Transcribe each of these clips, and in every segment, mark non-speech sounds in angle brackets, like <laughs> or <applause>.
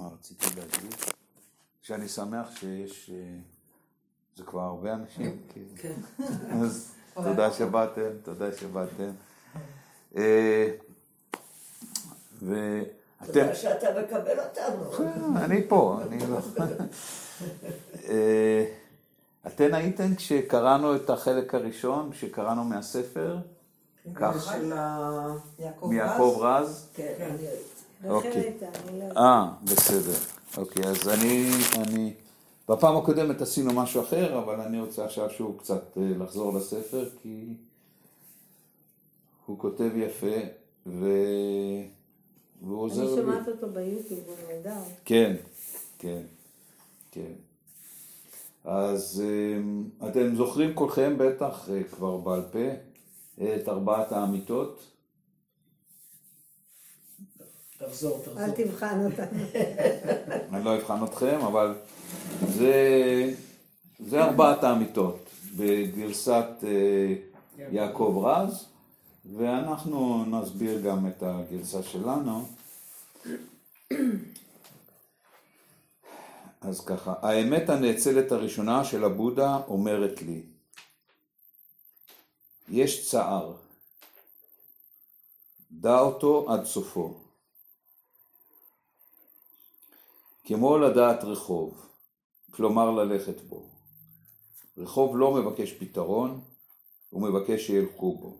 מה רציתי להגיד? שאני שמח שיש, אה, זה כבר הרבה אנשים, כאילו. כן. אז תודה שבאתם, תודה שבאתם. אה, ואתם, תודה שאתה מקבל אותנו. אני פה, אני לא... אה, אתן הייתן כשקראנו את החלק הראשון, שקראנו מהספר, כך, של ה... מיעקב רז? אני אוקיי. אני לא... אה, בסדר. אוקיי, אז אני, אני... בפעם הקודמת עשינו משהו אחר, אבל אני רוצה עכשיו שוב קצת אה, לחזור לספר, כי הוא כותב יפה, ו... והוא אני עוזר לי. שומעת אותו ביוטיוב, הוא נהדר. כן, כן, כן. אז אה, אתם זוכרים כולכם בטח אה, כבר בעל פה את ארבעת האמיתות? תחזור, תחזור. אל תבחן אותנו. <laughs> אני לא אבחן אתכם, אבל זה, זה ארבעת האמיתות בגרסת אה, יעקב רז, ואנחנו נסביר גם את הגרסה שלנו. אז ככה, האמת הנאצלת הראשונה של הבודה אומרת לי, יש צער, דע אותו עד סופו. כמו לדעת רחוב, כלומר ללכת בו. רחוב לא מבקש פתרון, הוא מבקש שילכו בו.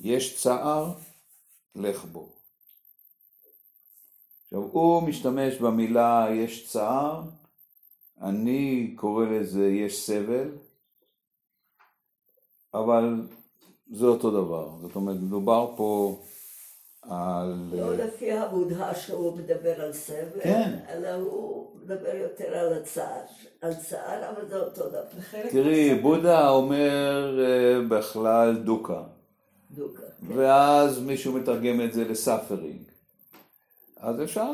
יש צער, לך בו. עכשיו, הוא משתמש במילה יש צער, אני קורא לזה יש סבל, אבל זה אותו דבר. זאת אומרת, מדובר פה על... לא לפי הבודה שהוא מדבר על סבל, כן. אלא הוא מדבר יותר על הצער. על צער, אבל זה אותו דבר. תראי, בודה אומר אה, בכלל דוקה, דוקה. ואז מישהו מתרגם את זה לסאפרינג. אז אפשר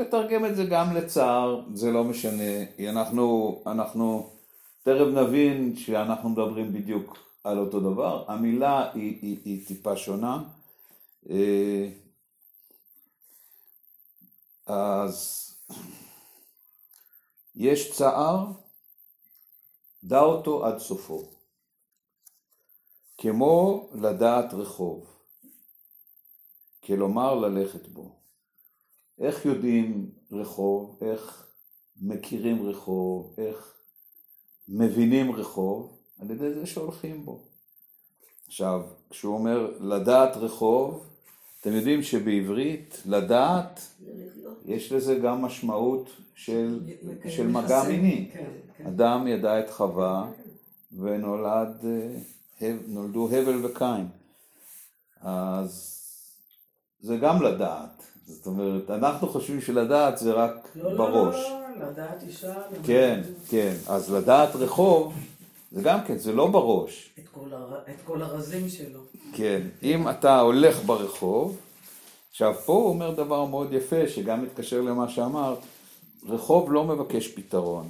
לתרגם את זה גם לצער, זה לא משנה. אנחנו, אנחנו תכף נבין שאנחנו מדברים בדיוק על אותו דבר. המילה היא, היא, היא טיפה שונה. אה, אז יש צער, דע אותו עד סופו. כמו לדעת רחוב, כלומר ללכת בו. איך יודעים רחוב, איך מכירים רחוב, איך מבינים רחוב? על ידי זה שהולכים בו. עכשיו, כשהוא אומר לדעת רחוב, אתם יודעים שבעברית לדעת. יש לזה גם משמעות של, של מגע. מיני. כן, כן. אדם ידע את חווה ונולד, אה, הבל וקין. אז זה גם לדעת. זאת אומרת, אנחנו חושבים שלדעת זה רק לא, לא, בראש. לא, לא, לדעת אישה. כן, כן. אז לדעת רחוב, זה גם כן, זה לא בראש. את כל הר- את כל הרזים שלו. כן, אם אתה הולך ברחוב, עכשיו פה הוא אומר דבר מאוד יפה, שגם מתקשר למה שאמרת, רחוב לא מבקש פתרון,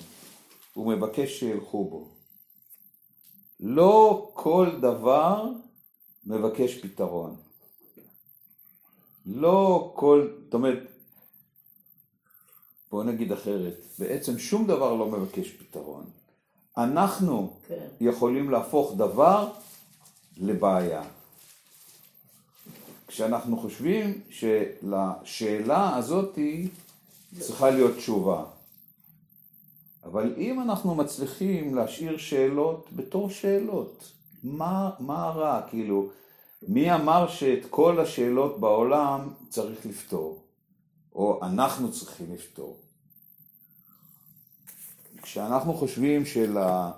הוא מבקש שילכו בו. לא כל דבר מבקש פתרון. לא כל, זאת אומרת, בוא נגיד אחרת, בעצם שום דבר לא מבקש פתרון. אנחנו כן. יכולים להפוך דבר לבעיה. כשאנחנו חושבים שלשאלה הזאת צריכה להיות תשובה. אבל אם אנחנו מצליחים להשאיר שאלות בתור שאלות, מה, מה רע? כאילו, מי אמר שאת כל השאלות בעולם צריך לפתור? או אנחנו צריכים לפתור? כשאנחנו חושבים של, ה...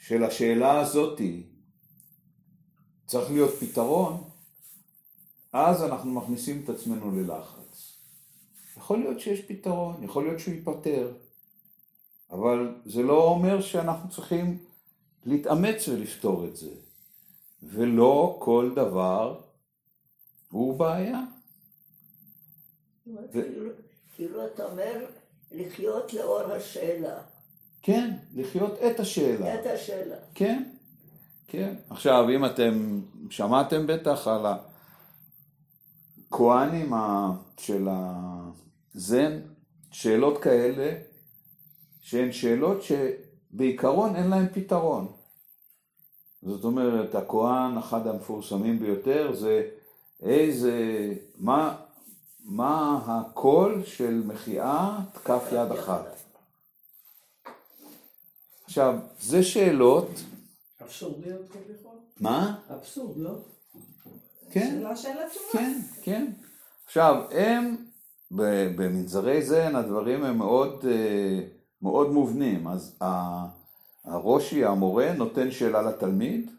של השאלה הזאתי צריך להיות פתרון, אז אנחנו מכניסים את עצמנו ללחץ. יכול להיות שיש פתרון, יכול להיות שהוא ייפתר, אבל זה לא אומר שאנחנו צריכים להתאמץ ולפתור את זה. ולא כל דבר הוא בעיה. כאילו- כאילו אתה אומר לחיות לאור השאלה. כן, לחיות את השאלה. את השאלה. כן, כן. עכשיו, אם אתם שמעתם בטח על. הכוהנים של הזן, שאלות כאלה, שהן שאלות שבעיקרון אין להן פתרון. זאת אומרת, הכוהן, אחד המפורסמים ביותר, זה איזה, מה, מה הקול של מחיאת כף יד אחת. עכשיו, זה שאלות, אבסורדיות כביכול? מה? אבסורד, לא? כן. שאלה שאלה תשובה. כן, כן. עכשיו, הם, במנזרי זן, הדברים הם מאוד, אה, מאוד מובנים. אז הרושי, המורה, נותן שאלה לתלמיד,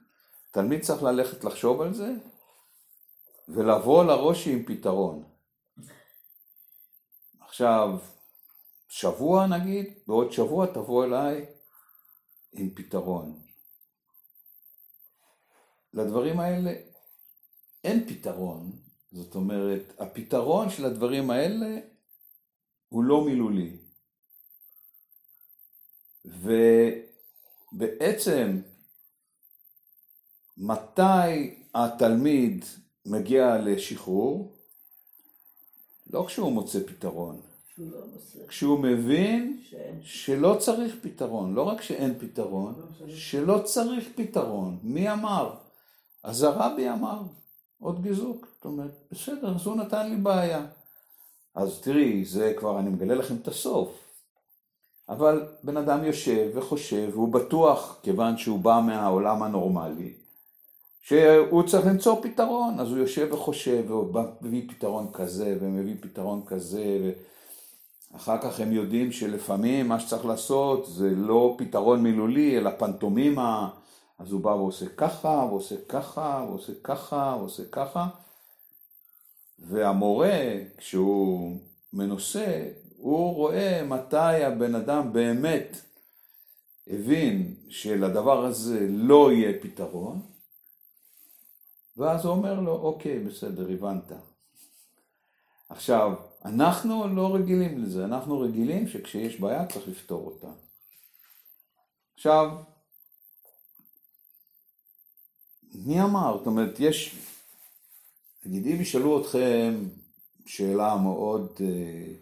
תלמיד צריך ללכת לחשוב על זה, ולבוא לרושי עם פתרון. עכשיו, שבוע נגיד, בעוד שבוע תבוא אליי עם פתרון. לדברים האלה אין פתרון, זאת אומרת, הפתרון של הדברים האלה הוא לא מילולי. ובעצם, מתי התלמיד מגיע לשחרור? לא כשהוא מוצא פתרון, כשהוא מבין. שלא צריך פתרון, לא רק שאין פתרון, שלא צריך פתרון. מי אמר? אז הרבי אמר, עוד גיזוק. זאת אומרת, בסדר, אז הוא נתן לי בעיה. אז תראי, זה כבר, אני מגלה לכם את הסוף. אבל בן אדם יושב וחושב, והוא בטוח, כיוון שהוא בא מהעולם הנורמלי, שהוא צריך למצוא פתרון. אז הוא יושב וחושב, והוא מביא פתרון כזה, ומביא פתרון כזה, ו... אחר כך הם יודעים שלפעמים מה שצריך לעשות זה לא פתרון מילולי, אלא פנטומימה, אז הוא בא ועושה ככה, ועושה ככה, ועושה ככה, ועושה ככה, והמורה, כשהוא מנוסה, הוא רואה מתי הבן אדם באמת הבין שלדבר הזה לא יהיה פתרון, ואז הוא אומר לו, אוקיי, בסדר, הבנת. עכשיו, אנחנו לא רגילים לזה, אנחנו רגילים שכשיש בעיה צריך לפתור אותה. עכשיו, מי אמר? זאת אומרת, יש, נגיד אם ישאלו אתכם שאלה מאוד, אה,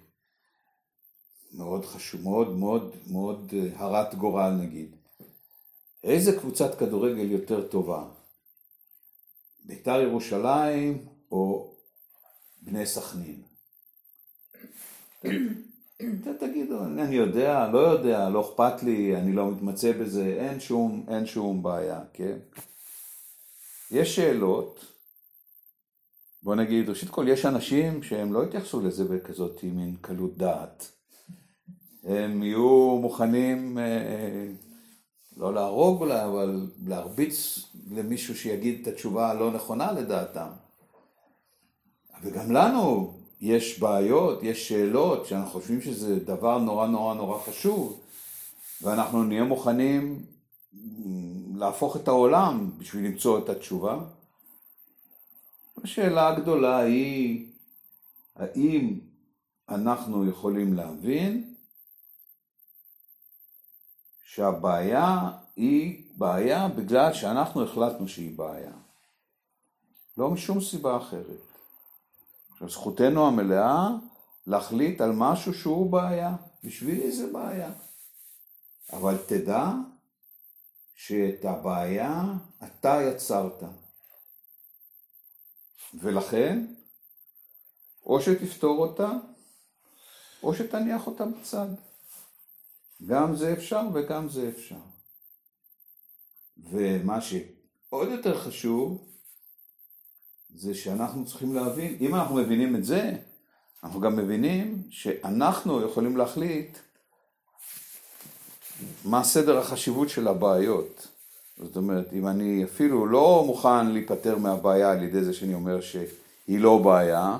מאוד חשוב, מאוד מאוד מאוד אה, הרת גורל נגיד, איזה קבוצת כדורגל יותר טובה? בית"ר ירושלים או בני סכנין? תגידו, אני יודע, לא יודע, לא אכפת לי, אני לא מתמצא בזה, אין שום, אין שום בעיה, כן? יש שאלות, בוא נגיד, ראשית כל, יש אנשים שהם לא יתייחסו לזה בכזאת מין קלות דעת. הם יהיו מוכנים, אה, לא להרוג אולי, אבל להרביץ למישהו שיגיד את התשובה הלא נכונה לדעתם. וגם לנו יש בעיות, יש שאלות, שאנחנו חושבים שזה דבר נורא נורא נורא חשוב, ואנחנו נהיה מוכנים להפוך את העולם בשביל למצוא את התשובה. השאלה הגדולה היא, האם אנחנו יכולים להבין שהבעיה היא בעיה בגלל שאנחנו החלטנו שהיא בעיה. לא משום סיבה אחרת. עכשיו, זכותנו המלאה להחליט על משהו שהוא בעיה. בשבילי זה בעיה. אבל תדע שאת הבעיה אתה יצרת. ולכן, או שתפתור אותה, או שתניח אותה בצד. גם זה אפשר וגם זה אפשר. ומה שעוד יותר חשוב, זה שאנחנו צריכים להבין, אם אנחנו מבינים את זה, אנחנו גם מבינים שאנחנו יכולים להחליט מה סדר החשיבות של הבעיות. זאת אומרת, אם אני אפילו לא מוכן להיפטר מהבעיה על ידי זה שאני אומר שהיא לא בעיה,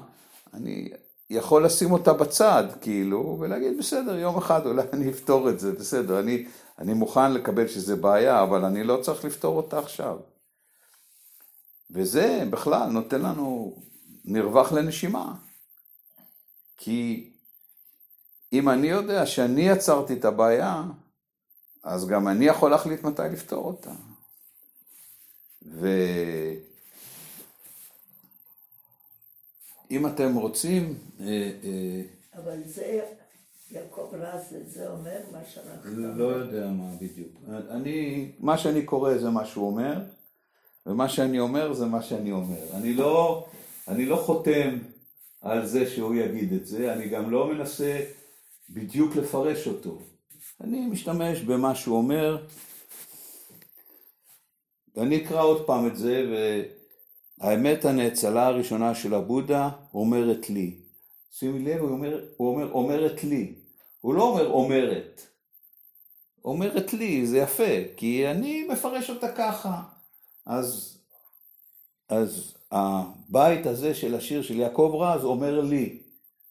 אני יכול לשים אותה בצד, כאילו, ולהגיד, בסדר, יום אחד אולי <laughs> אני אפתור את זה, בסדר, אני, אני מוכן לקבל שזה בעיה, אבל אני לא צריך לפתור אותה עכשיו. וזה בכלל נותן לנו מרווח לנשימה. כי אם אני יודע שאני יצרתי את הבעיה, אז גם אני יכול להחליט מתי לפתור אותה. ו... אם אתם רוצים, אה, אה, אבל זה, יעקב רז, זה אומר מה שאנחנו... לא יודע מה בדיוק. אני, מה שאני קורא זה מה שהוא אומר, ומה שאני אומר זה מה שאני אומר. אני לא, אני לא חותם על זה שהוא יגיד את זה, אני גם לא מנסה בדיוק לפרש אותו. אני משתמש במה שהוא אומר, ואני אקרא עוד פעם את זה, והאמת הנאצלה הראשונה של הבודה אומרת לי. שימי לב, הוא אומר, הוא אומר אומרת לי. הוא לא אומר אומרת. אומרת לי, זה יפה, כי אני מפרש אותה ככה. אז, אז הבית הזה של השיר של יעקב רז אומר לי.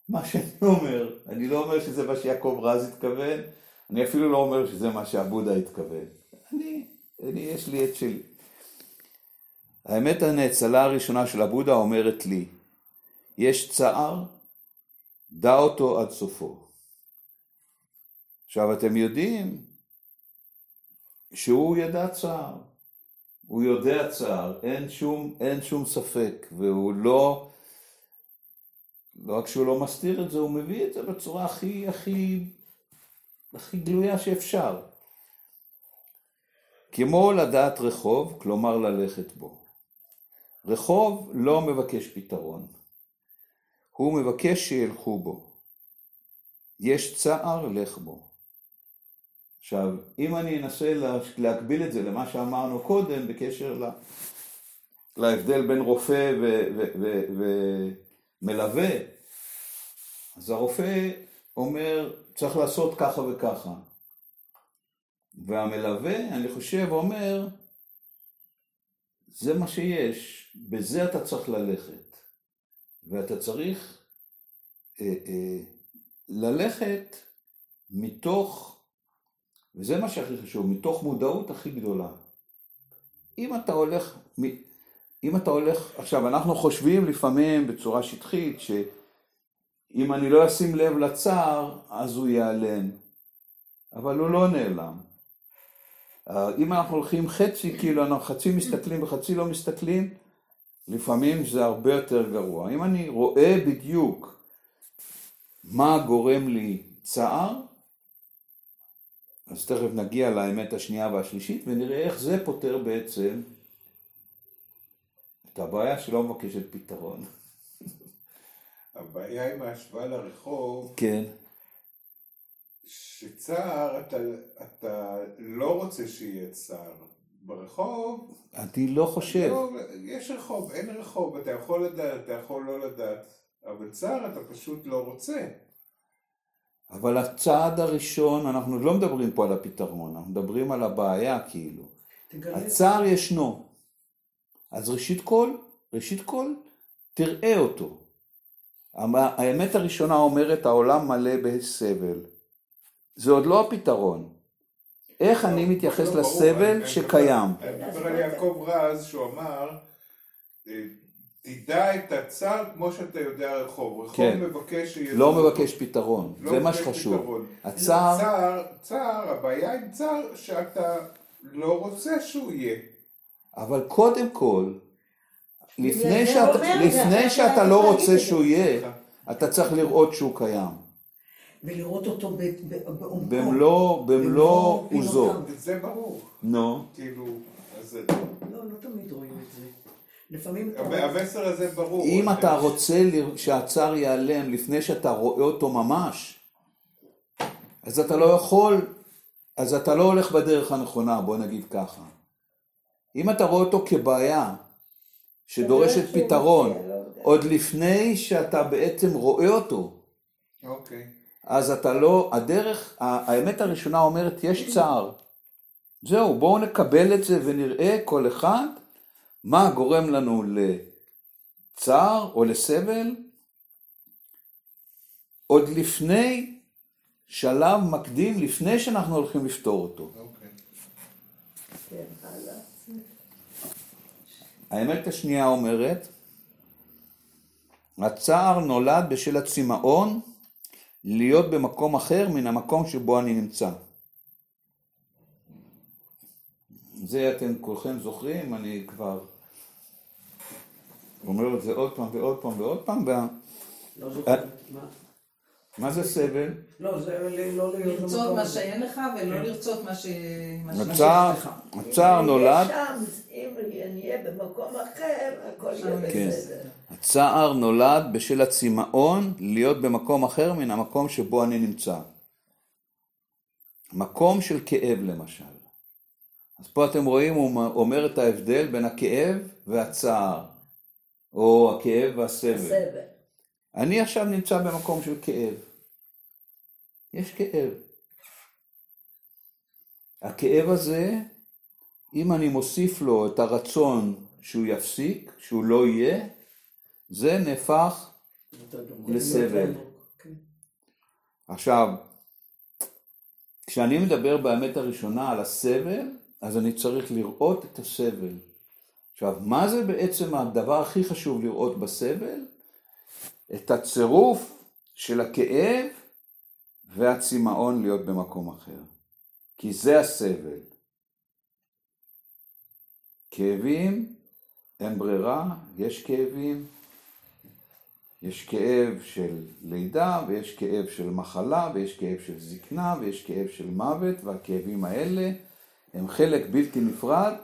מה שאני אומר, אני לא אומר שזה מה שיעקב רז התכוון, אני אפילו לא אומר שזה מה שעבודה התכוון. אני, אני, יש לי את שלי. האמת הנאצלה הראשונה של עבודה אומרת לי, יש צער, דע אותו עד סופו. עכשיו אתם יודעים שהוא ידע צער, הוא יודע צער, אין שום, אין שום ספק, והוא לא, לא רק שהוא לא מסתיר את זה, הוא מביא את זה בצורה הכי הכי הכי גלויה שאפשר. כמו לדעת רחוב, כלומר ללכת בו. רחוב לא מבקש פתרון, הוא מבקש שילכו בו. יש צער, לך בו. עכשיו, אם אני אנסה להקביל את זה למה שאמרנו קודם בקשר לה, להבדל בין רופא ומלווה, אז הרופא אומר, צריך לעשות ככה וככה. והמלווה, אני חושב, אומר, זה מה שיש, בזה אתה צריך ללכת. ואתה צריך אה, אה, ללכת מתוך, וזה מה שהכי חשוב, מתוך מודעות הכי גדולה. אם אתה הולך, אם אתה הולך, עכשיו אנחנו חושבים לפעמים בצורה שטחית שאם אני לא אשים לב לצער אז הוא ייעלם, אבל הוא לא נעלם. אה, אם אנחנו הולכים חצי, כאילו אנחנו חצי מסתכלים וחצי לא מסתכלים, לפעמים זה הרבה יותר גרוע. אם אני רואה בדיוק מה גורם לי צער, אז תכף נגיע לאמת השנייה והשלישית ונראה איך זה פותר בעצם את הבעיה שלא מבקשת פתרון. <laughs> הבעיה עם ההשוואה לרחוב, כן. שצער, אתה, אתה לא רוצה שיהיה צער. ברחוב... אני לא חושב. לא, יש רחוב, אין רחוב, אתה יכול לדעת, אתה יכול לא לדעת, אבל צער אתה פשוט לא רוצה. אבל הצעד הראשון, אנחנו לא מדברים פה על הפתרון, אנחנו מדברים על הבעיה כאילו. הצער ישנו. אז ראשית כל, ראשית כל, תראה אותו. האמת הראשונה אומרת העולם מלא בסבל. זה עוד לא הפתרון. איך אני מתייחס לא, לסבל שקיים? אני מדבר על יעקב רז שהוא אמר, אה, תדע את הצער כמו שאתה יודע רחוב. רחוב כן. מבקש שיהיה... לא מבקש פתרון, לא זה מה שחשוב. הצער, צער, צער, הבעיה עם צער שאתה לא רוצה שהוא יהיה. אבל קודם כל, לפני זה שאתה- אומר, זה לפני שאתה שאתה לא רוצה. שהוא יהיה, אתה צריך לראות שהוא קיים. ולראות אותו בעומקו. במלוא, במלוא עוזו. זה ברור. נו. כאילו, אז זה- לא, לא תמיד רואים את זה. לפעמים. המסר הזה ברור. אם אתה רוצה ל- שהצער ייעלם לפני שאתה רואה אותו ממש, אז אתה לא יכול, אז אתה לא הולך בדרך הנכונה, בוא נגיד ככה. אם אתה רואה אותו כבעיה שדורשת פתרון, לא. עוד לפני שאתה בעצם רואה אותו, אוקיי. אז אתה לא, הדרך, האמת הראשונה אומרת יש צער. זהו, בואו נקבל את זה ונראה כל אחד מה גורם לנו לצער או לסבל עוד לפני שלב מקדים, לפני שאנחנו הולכים לפתור אותו. אוקיי. כן, הלאה. האמת השנייה אומרת, הצער נולד בשל הצמאון להיות במקום אחר מן המקום שבו אני נמצא. זה אתם כולכם זוכרים, אני כבר הוא אומר את זה עוד פעם ועוד פעם ועוד פעם, וה... לא זוכר. מה? זה סבל? לא, זה לא להיות לרצות מה. שאין לך ולא לרצות מה ש... מה ש- הצער, נולד, אם נהיה במקום אחר, הכל יהיה כן. בסדר. הצער נולד בשל הצמאון להיות במקום אחר מן המקום שבו אני נמצא. מקום של כאב למשל. אז פה אתם רואים, הוא אומר את ההבדל בין הכאב והצער, או הכאב והסבל. אני עכשיו נמצא במקום של כאב. יש כאב. הכאב הזה, אם אני מוסיף לו את הרצון שהוא יפסיק, שהוא לא יהיה, זה נהפך. לסבל. עכשיו, כשאני מדבר באמת הראשונה על הסבל, אז אני צריך לראות את הסבל. עכשיו, מה זה בעצם הדבר הכי חשוב לראות בסבל? את הצירוף של הכאב והצמאון להיות במקום אחר. כי זה הסבל. כאבים, אין ברירה, יש כאבים, יש כאב של לידה, ויש כאב של מחלה, ויש כאב של זקנה, ויש כאב של מוות, והכאבים האלה הם חלק בלתי נפרד.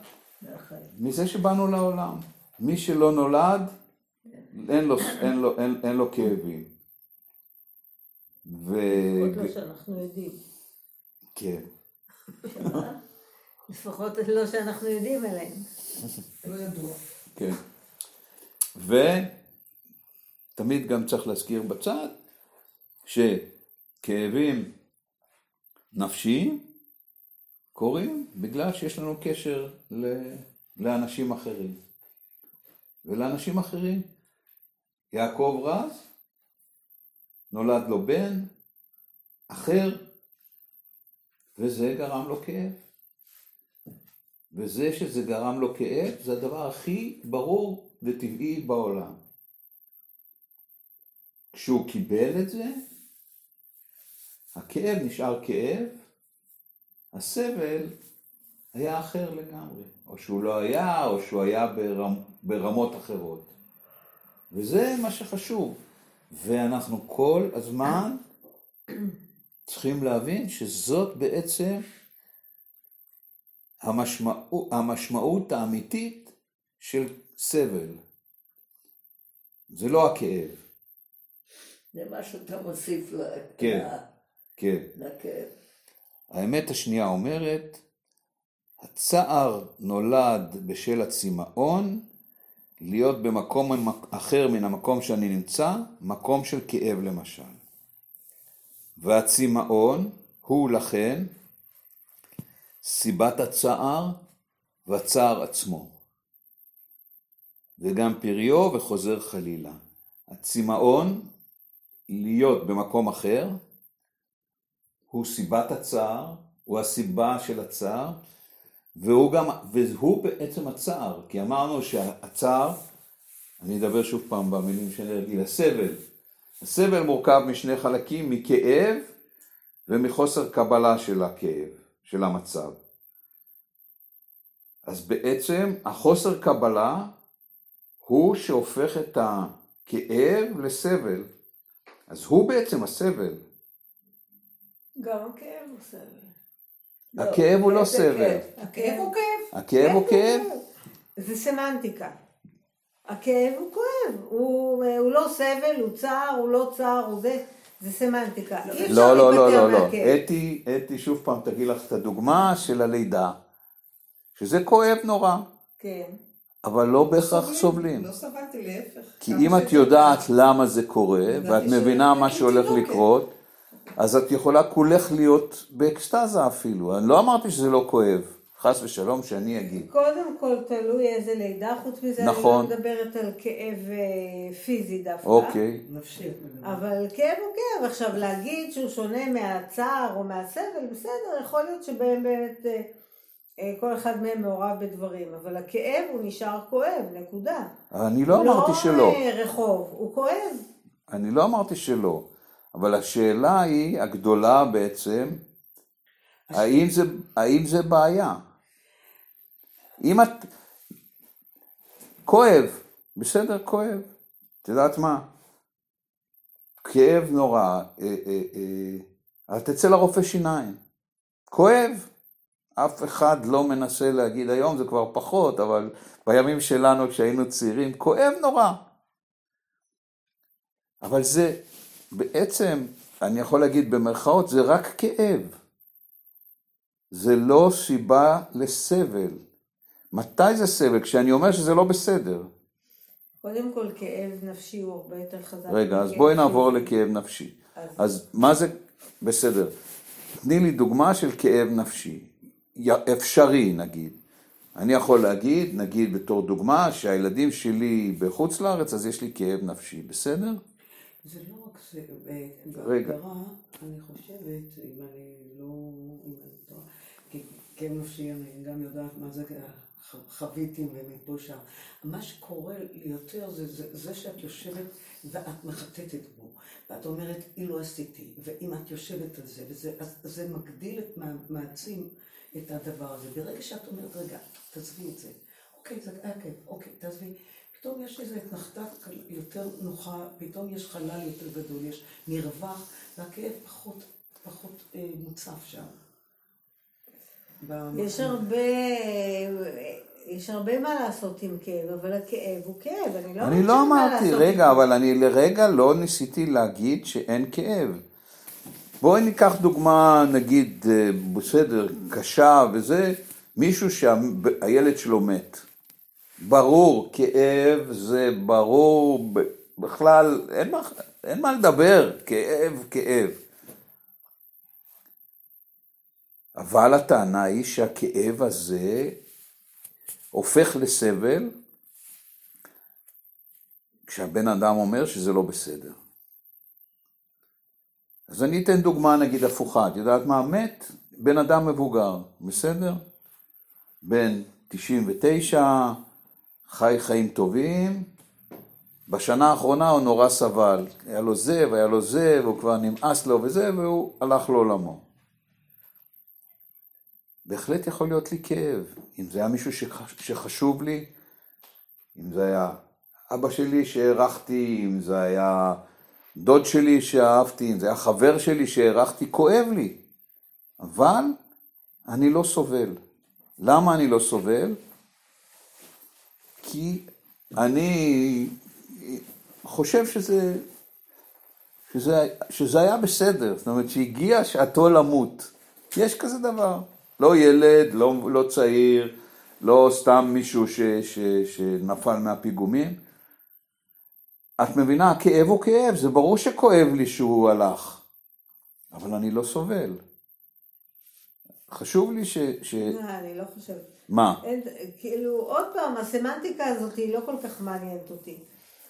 מזה שבאנו לעולם. מי שלא נולד, אין לו, אין לו, אין, אין לו כאבים. ו... עוד לא שאנחנו יודעים. כן. <laughs> לפחות לא שאנחנו יודעים עליהם. לא ידוע. כן. ותמיד גם צריך להזכיר בצד שכאבים נפשיים קורים בגלל שיש לנו קשר ל- לאנשים אחרים. ולאנשים אחרים, יעקב רז, נולד לו בן אחר, וזה גרם לו כאב. וזה שזה גרם לו כאב, זה הדבר הכי ברור וטבעי בעולם. כשהוא קיבל את זה, הכאב נשאר כאב, הסבל היה אחר לגמרי, או שהוא לא היה, או שהוא היה ברמ, ברמות אחרות. וזה מה שחשוב. ואנחנו כל הזמן צריכים להבין שזאת בעצם המשמעות, המשמעות האמיתית של סבל. זה לא הכאב, זה מה שאתה מוסיף כן. ל- כן. לכאב. האמת השנייה אומרת, הצער נולד בשל הצמאון, להיות במקום אחר מן המקום שאני נמצא, מקום של כאב למשל. והצמאון הוא לכן סיבת הצער והצער עצמו. וגם פריו וחוזר חלילה. הצמאון, להיות במקום אחר, הוא סיבת הצער, הוא הסיבה של הצער, והוא גם, והוא בעצם הצער, כי אמרנו שהצער, אני אדבר שוב פעם במילים שאני רגיל, הסבל. הסבל מורכב משני חלקים, מכאב ומחוסר קבלה של הכאב, של המצב. אז בעצם החוסר קבלה הוא שהופך את הכאב לסבל. אז הוא בעצם הסבל. גם הכאב הוא סבל. הכאב הוא לא סבל. כאב. הכאב הוא כאב. הכאב הוא כאב? זה סמנטיקה. הכאב הוא כואב, הוא, לא סבל, הוא צער, הוא לא צער, הוא זה, זה סמנטיקה. לא, לא, לא, לא, לא. אתי, אתי שוב פעם תגיד לך את הדוגמה של הלידה, שזה כואב נורא, כן. אבל לא בהכרח סובלים. לא סבלתי, להפך. כי אם את יודעת למה זה קורה, ואת מבינה מה שהולך. לקרות, אז את יכולה כולך להיות באקסטזה אפילו. אני לא אמרתי שזה לא כואב, חס ושלום שאני אגיד. קודם כל תלוי איזה לידה, חוץ מזה נכון. אני לא מדברת על כאב אה, פיזי דווקא. אוקיי, נפשי. אבל כאב הוא כאב. עכשיו להגיד שהוא שונה מהצער או מהסבל, בסדר, יכול להיות שבאמת אה, אה, כל אחד מהם מעורב בדברים, אבל הכאב הוא נשאר כואב, נקודה. אני לא אמרתי שלא. לא רחוב, הוא כואב. אני לא אמרתי שלא, אבל השאלה היא, הגדולה בעצם, האם זה, האם זה בעיה? אם את... כואב, בסדר, כואב. את יודעת מה? כאב נורא, אה, אה, אה, אבל תצא לרופא שיניים. כואב. אף אחד לא מנסה להגיד, היום זה כבר פחות, אבל בימים שלנו כשהיינו צעירים, כואב נורא. אבל זה בעצם, אני יכול להגיד במרכאות, זה רק כאב. זה לא סיבה לסבל. מתי זה סבל? כשאני אומר שזה לא בסדר. קודם כל, כאב נפשי הוא הרבה יותר חזק. רגע, אז בואי נעבור. לכאב נפשי. אז- אז מה זה, בסדר. תני לי דוגמה של כאב נפשי. אפשרי נגיד. אני יכול להגיד, נגיד בתור דוגמה, שהילדים שלי בחוץ לארץ, אז יש לי כאב נפשי, בסדר? זה לא רגע. בהגדרה, אני חושבת, אם אני לא, כי כן נפשי, אני גם יודעת מה זה חוויתי ומפה שם. מה שקורה לי יותר זה, זה, זה שאת יושבת ואת מחטטת בו, ואת אומרת, אילו עשיתי, ואם את יושבת על זה, וזה, אז זה מגדיל את, מע- מעצים את הדבר הזה. ברגע שאת אומרת, רגע, תעזבי את זה. אוקיי, זה היה כיף, אוקיי, תעזבי. פתאום יש איזו התנחתה יותר נוחה, פתאום יש חלל יותר גדול, יש מרווח, והכאב פחות, פחות אה, מוצף שם. במקום. יש הרבה, יש הרבה מה לעשות עם כאב, אבל הכאב הוא כאב, אני לא אני לא אמרתי, רגע, עם- אבל אני לרגע לא ניסיתי להגיד שאין כאב. בואי ניקח דוגמה, נגיד, אה, בסדר, קשה וזה, מישהו שהילד שלו מת. ברור, כאב זה ברור, בכלל, אין מה, אין מה לדבר, כאב, כאב. אבל הטענה היא שהכאב הזה הופך לסבל כשהבן אדם אומר שזה לא בסדר. אז אני אתן דוגמה נגיד הפוכה, את יודעת מה? מת בן אדם מבוגר, בסדר? בן 99, חי חיים טובים, בשנה האחרונה הוא נורא סבל, היה לו זה והיה לו זה, והוא כבר נמאס לו וזה, והוא הלך לעולמו. בהחלט יכול להיות לי כאב, אם זה היה מישהו שח- שחשוב לי, אם זה היה אבא שלי שהערכתי, אם זה היה דוד שלי שאהבתי, אם זה היה חבר שלי שהערכתי, כואב לי. אבל אני לא סובל. למה אני לא סובל? כי אני חושב שזה, שזה, שזה היה בסדר, זאת אומרת שהגיעה שעתו למות. יש כזה דבר. לא ילד, לא, לא צעיר, לא סתם מישהו ש, ש, שנפל מהפיגומים. את מבינה, הכאב הוא כאב, זה ברור שכואב לי שהוא הלך, אבל אני לא סובל. חשוב לי ש... ש... אה, אני לא חושבת. מה? אין, כאילו, עוד פעם, הסמנטיקה הזאת היא לא כל כך מעניינת אותי.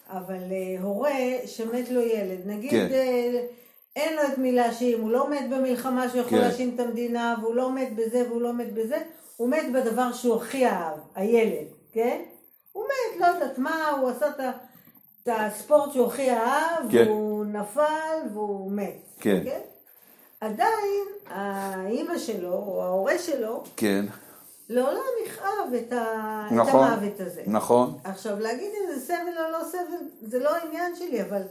אבל אה, הורה שמת לו ילד, נגיד כן. אה, אין לו את מי להאשים, הוא לא מת במלחמה שהוא יכול כן. להאשים את המדינה, והוא לא מת בזה והוא לא מת בזה, הוא מת בדבר שהוא הכי אהב, הילד, כן? הוא מת, לא יודעת מה, הוא עשה את הספורט שהוא הכי אהב, כן. והוא נפל והוא מת, כן. כן? עדיין האימא שלו או ההורה שלו כן, לעולם יכאב את, ה... את נכון, המוות הזה. נכון, עכשיו, להגיד אם זה סבל או לא סבל, זה לא העניין שלי, אבל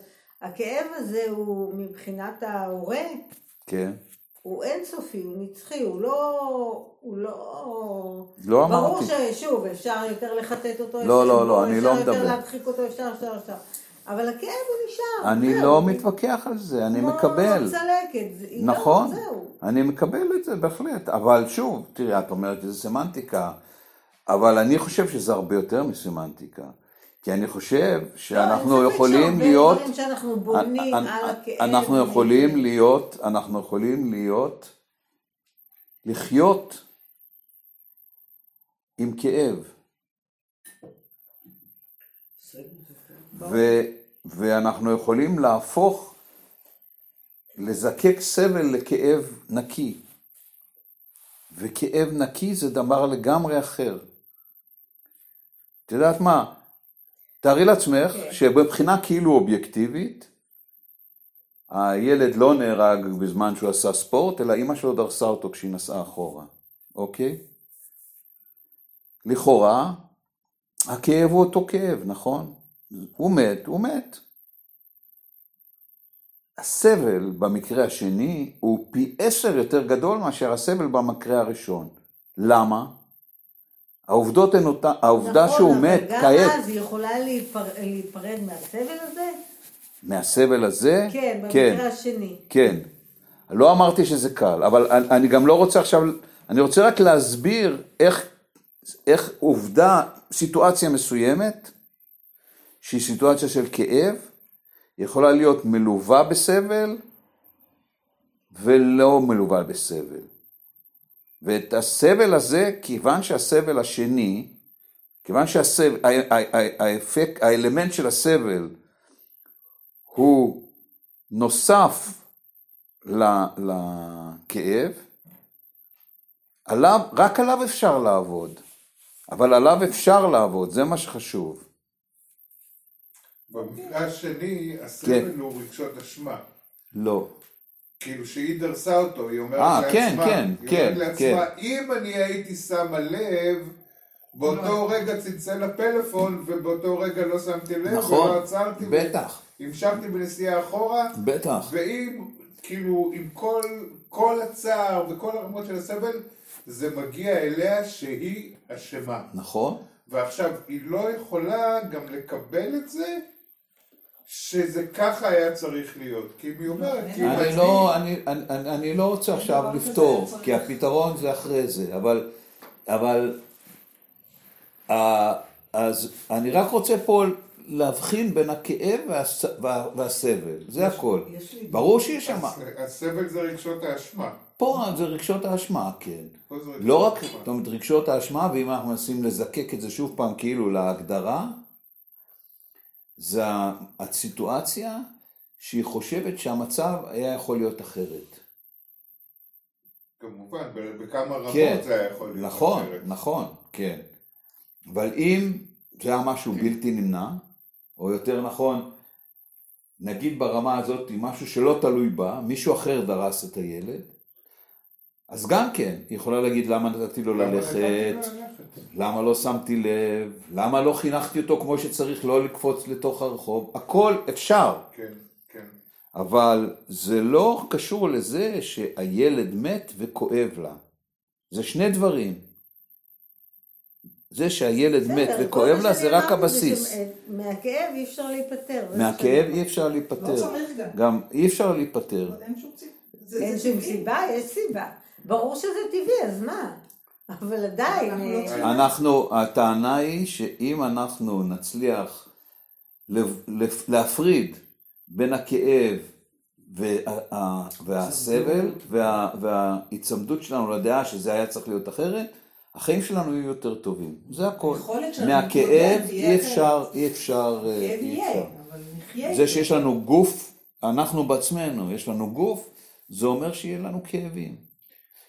הכאב הזה הוא מבחינת ההורה, כן. הוא אינסופי, הוא נצחי, הוא לא... הוא לא... לא ברור אמרתי. ששוב, אפשר יותר לחטט אותו, לא, אפשר- לא, לא, אני לא אפשר יותר מדבר. להדחיק אותו, אפשר, אפשר, אפשר. אבל הכאב הוא נשאר. אני זהו. לא מתווכח על זה, אני כמו מקבל. צלקת, זה- היא לא- נכון, זהו. אני מקבל את זה בהחלט, אבל שוב, תראי, את אומרת שזה סמנטיקה, אבל אני חושב שזה הרבה יותר מסמנטיקה, כי אני חושב שאנחנו לא, אין ספק יכולים להיות, שאנחנו בונים אנ- על אנ- הכאב. אנחנו יכולים להיות, אנחנו יכולים להיות, לחיות עם כאב. ו, ואנחנו יכולים להפוך, לזקק סבל לכאב נקי. וכאב נקי זה דבר לגמרי אחר. את יודעת מה? תארי לעצמך כן. שבבחינה כאילו אובייקטיבית, הילד לא נהרג בזמן שהוא עשה ספורט, אלא אימא שלו דרסה אותו כשהיא נסעה אחורה, אוקיי? לכאורה, הכאב הוא אותו כאב, נכון? הוא מת, הוא מת. הסבל במקרה השני הוא פי עשר יותר גדול מאשר הסבל במקרה הראשון. למה? העובדות הן אותה, העובדה שהוא מת נכון, אבל כעת גם אז היא יכולה להיפר... להיפרד מהסבל הזה? מהסבל הזה, כן, כן, במקרה השני. כן. לא אמרתי שזה קל, אבל אני גם לא רוצה עכשיו, אני רוצה רק להסביר איך, איך עובדה, סיטואציה מסוימת, שהיא סיטואציה של כאב, יכולה להיות מלווה בסבל ולא מלווה בסבל. ואת הסבל הזה, כיוון שהסבל השני, כיוון שהסבל, ה- ה- ה- האפקט, האלמנט של הסבל הוא נוסף לכאב, עליו, רק עליו אפשר לעבוד, אבל עליו אפשר לעבוד, זה מה שחשוב. במקרה השני, כן. הסבל הוא רגשות אשמה. לא. כאילו שהיא דרסה אותו, היא אומרת אה, לעצמה, כן, כן, היא כן, אומרת לעצמה, אם אני הייתי שמה לב, באותו רגע צלצל הפלאפון, ובאותו רגע לא שמתי לב, נכון, ולא עצרתי, בטח, המשכתי בנסיעה אחורה, בטח. ואם, כאילו, עם כל, כל הצער וכל הרמות של הסבל, זה מגיע אליה שהיא אשמה. נכון, ועכשיו, היא לא יכולה גם לקבל את זה, שזה ככה היה צריך להיות. כי אם היא אומרת, כי אני- לא, אני, אני, אני, אני לא רוצה עכשיו כזה לפתור. כי הפתרון זה אחרי זה, אבל, אבל, אז אני רק רוצה פה להבחין בין הכאב והס, וה, והסבל, זה הכל. ברור שיש שם, הס- הסבל זה רגשות האשמה. פה זה רגשות האשמה, כן. לא רק. זאת אומרת, רגשות האשמה, ואם אנחנו מנסים לזקק את זה שוב פעם כאילו להגדרה, זה הסיטואציה שהיא חושבת שהמצב היה יכול להיות אחרת. כמובן, בכמה רמות כן, זה היה יכול להיות נכון, אחרת. נכון, כן. אבל אם זה היה משהו בלתי נמנע, או יותר נכון, נגיד ברמה הזאת, משהו שלא תלוי בה, מישהו אחר דרס את הילד, אז גם כן, היא יכולה להגיד למה נתתי לו למה ללכת, נתתי לו ללכת? למה לא שמתי לב, למה לא חינכתי אותו כמו שצריך לא לקפוץ לתוך הרחוב, הכל אפשר, כן, כן. אבל זה לא קשור לזה שהילד מת וכואב לה. זה שני דברים. זה שהילד בסדר, מת וכואב לה זה רק זה הבסיס. שמהכאב אי אפשר להיפטר. זה מה מהכאב אי אפשר לא להיפטר. צריך גם. גם אי אפשר להיפטר. אין שום. זה- זה. סיבה, יש סיבה. ברור שזה טבעי, אז מה? אבל עדיין... אנחנו לא אה, הטענה היא שאם אנחנו נצליח להפריד בין הכאב וה- והסבל וה- וההיצמדות שלנו לדעה שזה היה צריך להיות אחרת, החיים שלנו יהיו יותר טובים. זה הכל. מהכאב אי. אפשר, אי אפשר, אה, אי אפשר. זה. שיש לנו גוף, אנחנו בעצמנו, יש לנו גוף, זה אומר שיהיה לנו כאבים.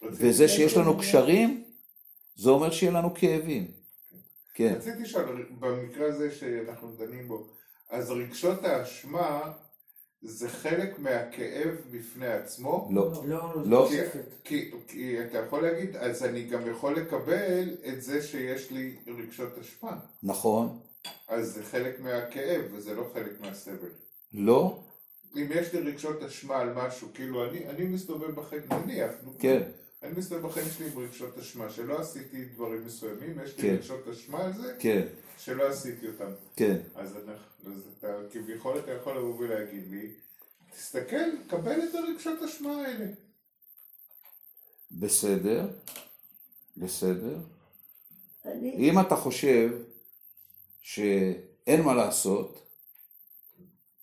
וזה שיש לנו קשרים, זה אומר שיהיה לנו כאבים. כן. רציתי לשאול, במקרה הזה שאנחנו דנים בו, אז רגשות האשמה זה חלק מהכאב בפני עצמו? לא. לא, לא. כי, תוספת. כי, כי אתה יכול להגיד, אז אני גם יכול לקבל את זה שיש לי רגשות אשמה. נכון. אז זה חלק מהכאב וזה לא חלק מהסבל. לא. אם יש לי רגשות אשמה על משהו, כאילו אני, אני מסתובב בחיים, נניח, כן. אני מסתובב בחיים שלי עם רגשות אשמה, שלא עשיתי דברים מסוימים, יש לי כן. רגשות אשמה על זה, כן. שלא עשיתי אותם. כן. אז, אנחנו, אז אתה כביכול אתה יכול לבוא ולהגיד לי, תסתכל, קבל את הרגשות אשמה האלה. בסדר. בסדר. אני, אם אתה חושב שאין מה לעשות,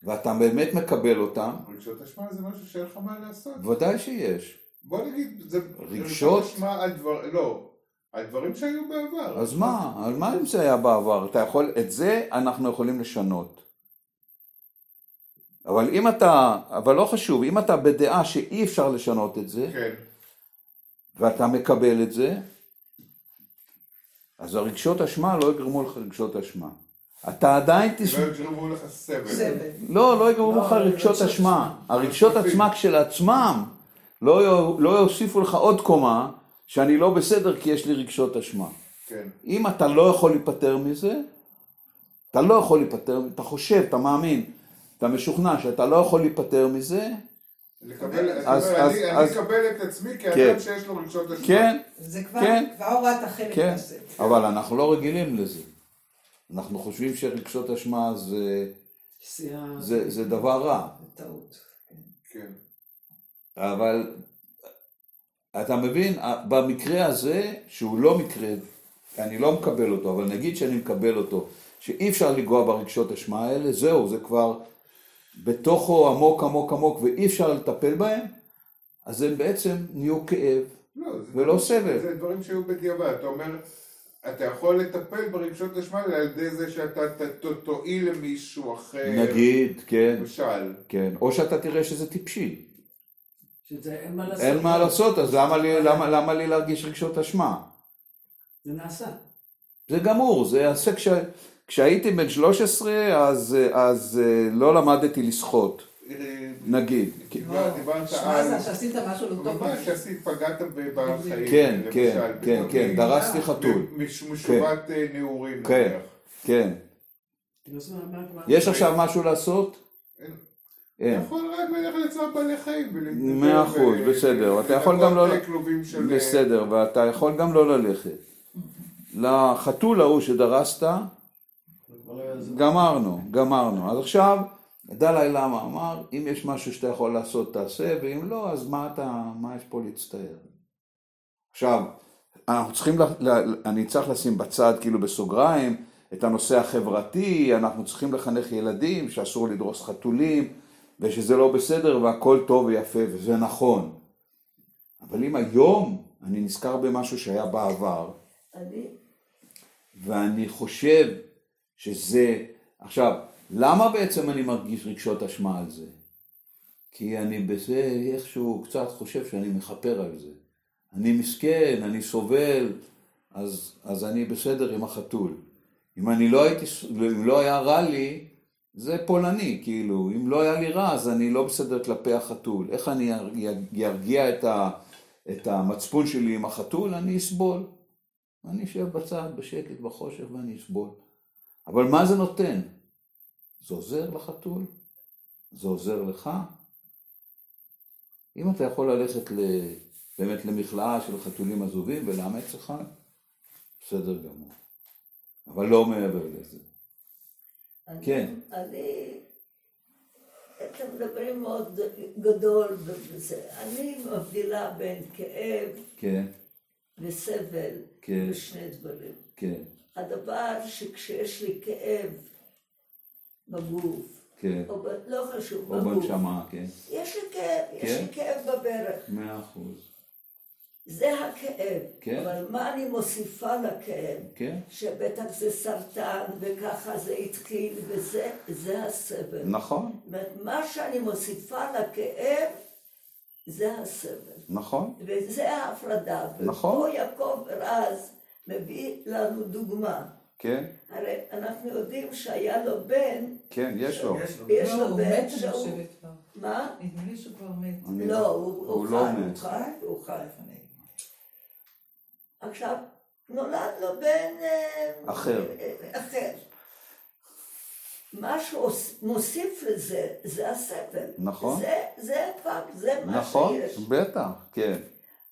ואתה באמת מקבל אותם, רגשות אשמה זה משהו שאין לך מה לעשות. ודאי שיש. בוא נגיד, זה רגשות? אשמה על דבר, לא, על דברים שהיו בעבר. אז מה? על מה אם זה היה בעבר? אתה יכול, את זה אנחנו יכולים לשנות. אבל אם אתה, אבל לא חשוב, אם אתה בדעה שאי אפשר לשנות את זה, כן, ואתה מקבל את זה, אז הרגשות אשמה לא יגרמו לך רגשות אשמה. אתה עדיין כי תשמע... לא יגרמו לך סבל. סבל. לא, לא יגרמו לא, לך רגשות רגשות אשמה. הרגשות. עצמה כשלעצמם לא לא יוסיפו לך עוד קומה שאני לא בסדר כי יש לי רגשות אשמה. כן, אם אתה לא יכול להיפטר מזה, אתה אתה לא יכול להיפטר, אתה חושב, אתה מאמין, אתה משוכנע שאתה לא יכול להיפטר מזה, לקבל, אז- אומר, אז- אני- אז- אני אקבל את עצמי כן. כאדם שיש לו רגשות אשמה. כן, זה כבר, כן. כבר הורדת חלק כן, מהספר. אבל אנחנו לא רגילים לזה. אנחנו חושבים שרגשות אשמה זה, זה, זה דבר רע, זה טעות. כן. אבל אתה מבין, במקרה הזה, שהוא לא מקרה, אני לא מקבל אותו, אבל נגיד שאני מקבל אותו, שאי אפשר לנגוע ברגשות אשמה האלה, זהו, זה כבר בתוכו עמוק עמוק עמוק ואי אפשר לטפל בהם, אז הם בעצם נהיו כאב. לא, ולא סבל. זה דברים שהיו בדיעבד. אתה אומר, אתה יכול לטפל ברגשות אשמה על ידי זה שאתה ת- ת- תועיל למישהו אחר. נגיד, כן, למשל. כן, או שאתה תראה שזה טיפשי. שזה אין מה לעשות. אין מה לעשות, אז למה לי, למה, למה לי להרגיש רגשות אשמה? זה נעשה. זה גמור, זה יעשה כש... כשהייתי בן 13 אז, אז אה, לא למדתי לשחות, אה, נגיד. דיבר- דיברת שמע על... זה שעשית משהו לא טוב. ממש שעשית, פגעת בבעל חיים. כן, כן, כן, כן, דרסתי חתול, מש- משובת אה, נעורים. כן. כן. יש עכשיו משהו לעשות? אין. אתה יכול רק ללכת לצער בעלי חיים. ולהתנדב מאה אחוז, ו- בסדר. אתה יכול גם לא- של... בסדר, ואתה יכול גם לא ללכת. לחתול ההוא שדרסת, גמרנו, גמרנו. אז עכשיו, דלאי למה אמר, אם יש משהו שאתה יכול לעשות תעשה, ואם לא, אז מה אתה, מה יש פה להצטער? עכשיו, אנחנו צריכים, אני צריך לשים בצד, כאילו בסוגריים, את הנושא החברתי, אנחנו צריכים לחנך ילדים שאסור לדרוס חתולים, ושזה לא בסדר והכל טוב ויפה, וזה נכון. אבל אם היום אני נזכר במשהו שהיה בעבר, אני, ואני חושב שזה... עכשיו, למה בעצם אני מרגיש רגשות אשמה על זה? כי אני בזה איכשהו קצת חושב שאני מכפר על זה. אני מסכן, אני סובל, אז, אז אני בסדר עם החתול. אם אני לא הייתי, אם לא היה רע לי, זה פולני, כאילו, אם לא היה לי רע, אז אני לא בסדר כלפי החתול. איך אני ארגיע את, ה, את המצפון שלי עם החתול? אני אסבול. אני אשב בצד, בשקט, בחושך, ואני אסבול. אבל מה זה נותן? זה עוזר לחתול? זה עוזר לך? אם אתה יכול ללכת ל... באמת למכלאה של חתולים עזובים ולאמץ אחד, בסדר גמור. אבל לא מעבר לזה. כן. אני, אתם מדברים מאוד גדול בזה. אני מבדילה בין כאב כן, וסבל כן. בשני דברים. כן, הדבר שכשיש לי כאב בגוף, כן. או ב... לא חשוב, או בגוף, בנשמה, כן. יש לי כאב, יש כן. לי כאב בברך. מאה אחוז. זה הכאב. כן. אבל מה אני מוסיפה לכאב? כן, שבטח זה סרטן, וככה זה התחיל, וזה זה הסבל. נכון, זאת אומרת, מה שאני מוסיפה לכאב, זה הסבל. נכון, וזה ההפרדה. נכון. ופה יעקב רז מביא לנו דוגמה. כן, הרי אנחנו יודעים שהיה לו בן, כן, יש לו. יש לו בן שהוא... מה? נדמה לי שהוא כבר מת. לא, הוא לא חי. הוא חי, הוא חי. עכשיו, נולד לו בן... אה, אחר. אה, אחר. מה שמוסיף לזה, זה הסבל. נכון. זה, זה כבר, זה מה נכון, שיש. בטח, כן.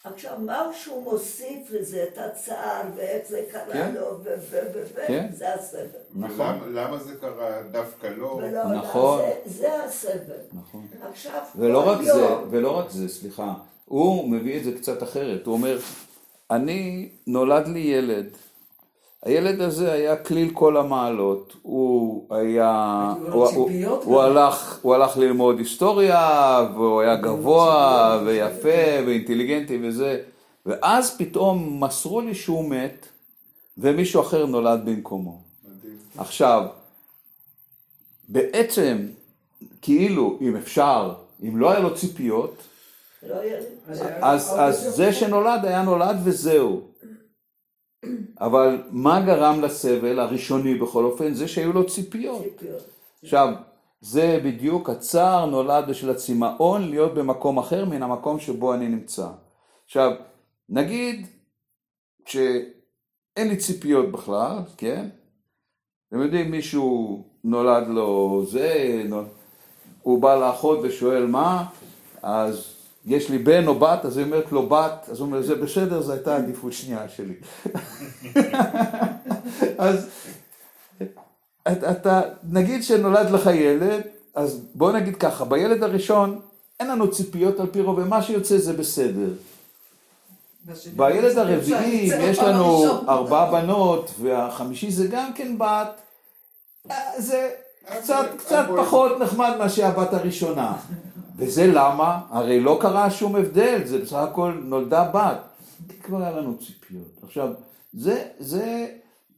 עכשיו, מה שהוא מוסיף לזה, את הצער, ואיך זה קרה כן. לו, ו... ו... ו... ו... כן. זה הסבל. נכון, למה זה קרה דווקא לא? ולא, נכון. זה, זה הסבל. נכון. עכשיו, ולא רק זה, יום- ולא רק זה, סליחה, הוא מביא את זה קצת אחרת, הוא אומר, אני, נולד לי ילד, הילד הזה היה כליל כל המעלות, הוא היה, הוא, הוא, הוא. הלך, הוא הלך ללמוד היסטוריה, והוא היה גבוה, ויפה, ואינטליגנטי וזה, ואז פתאום מסרו לי שהוא מת, ומישהו אחר נולד במקומו. מדהים. עכשיו, בעצם, כאילו, אם אפשר, אם לא היה לו ציפיות. אז היה אז, אז זה. שנולד היה נולד וזהו. אבל מה גרם לסבל הראשוני בכל אופן? זה שהיו לו. ציפיות. עכשיו, זה בדיוק הצער נולד בשביל הצמאון להיות במקום אחר מן המקום שבו אני נמצא. עכשיו, נגיד שאין לי ציפיות בכלל, כן? אתם יודעים, מישהו נולד לו זה, נול- הוא בא לאחות ושואל מה, אז יש לי בן או בת, אז היא אומרת לו בת, אז הוא אומר, זה בסדר, זו הייתה עדיפות שנייה שלי. <laughs> אז אתה, אתה, נגיד שנולד לך ילד, אז בוא נגיד ככה, בילד הראשון אין לנו ציפיות על פי רוב, ומה שיוצא זה בסדר. בילד הרביעי, אם יש לנו. ארבע בנות, והחמישי זה גם כן בת, אה, זה קצת, קצת פחות נחמד מאשר הבת הראשונה. וזה למה? הרי לא קרה שום הבדל, זה בסך הכל נולדה בת. כי כבר היה לנו ציפיות. עכשיו, זה, זה,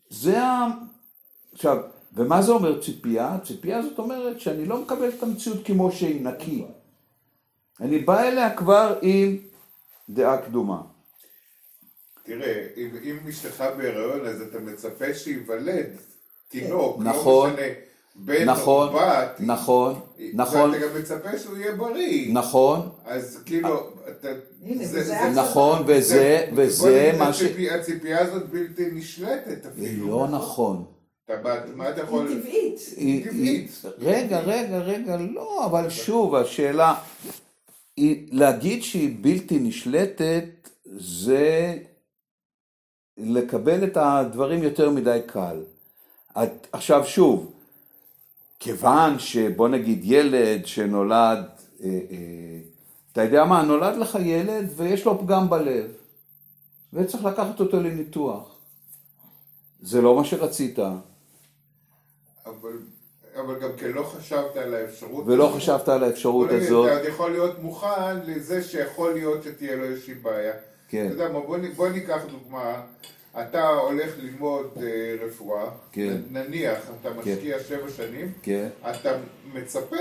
זה ה... עכשיו, ומה זה אומר ציפייה? ציפייה זאת אומרת שאני לא מקבל את המציאות כמו שהיא, נקי. אני בא אליה כבר עם דעה קדומה. תראה, אם, אם אשתך בהיריון אז אתה מצפה שייוולד תינוק, נכון, לא משנה, בן נכון, או בת, נכון, נכון, ואתה גם מצפה שהוא יהיה בריא, נכון, אז כאילו, אתה, הנה, זה- זה- היה נכון, וזה, בוא וזה מה ש... הציפי- הציפייה הזאת בלתי נשלטת אפילו, לא נכון. אתה, בא- מה אתה יכול, היא טבעית. היא- טבעית. רגע, רגע, רגע, לא, אבל שוב, השאלה, היא, להגיד שהיא בלתי נשלטת, זה לקבל את הדברים יותר מדי קל. עכשיו שוב, כיוון שבוא נגיד ילד שנולד, אה, אה, אתה יודע מה, נולד לך ילד ויש לו פגם בלב, וצריך לקחת אותו לניתוח. זה לא מה שרצית, אבל, אבל גם כן לא חשבת על האפשרות, ולא חשבת על האפשרות נגיד, הזאת. אתה יכול להיות מוכן לזה שיכול להיות שתהיה לו איזושהי בעיה. כן, אתה יודע מה, בוא, בוא ניקח דוגמה, אתה הולך ללמוד אה, רפואה, כן. נניח אתה משקיע שבע שנים, כן, אתה מצפה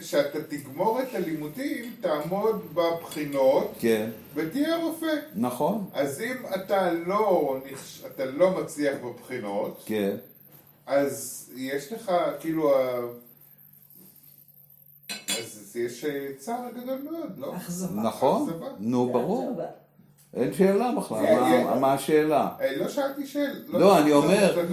שאתה תגמור את הלימודים, תעמוד בבחינות כן, ותהיה רופא. נכון, אז אם אתה לא, נכש- אתה לא מצליח בבחינות, כן, אז יש לך כאילו, ה- אז יש אה, צער גדול מאוד, לא? אכזבה. נכון. נו ברור. אין שאלה בכלל, מה- השאלה? אה, לא שאלתי שאלה. לא, אני אומר- זאת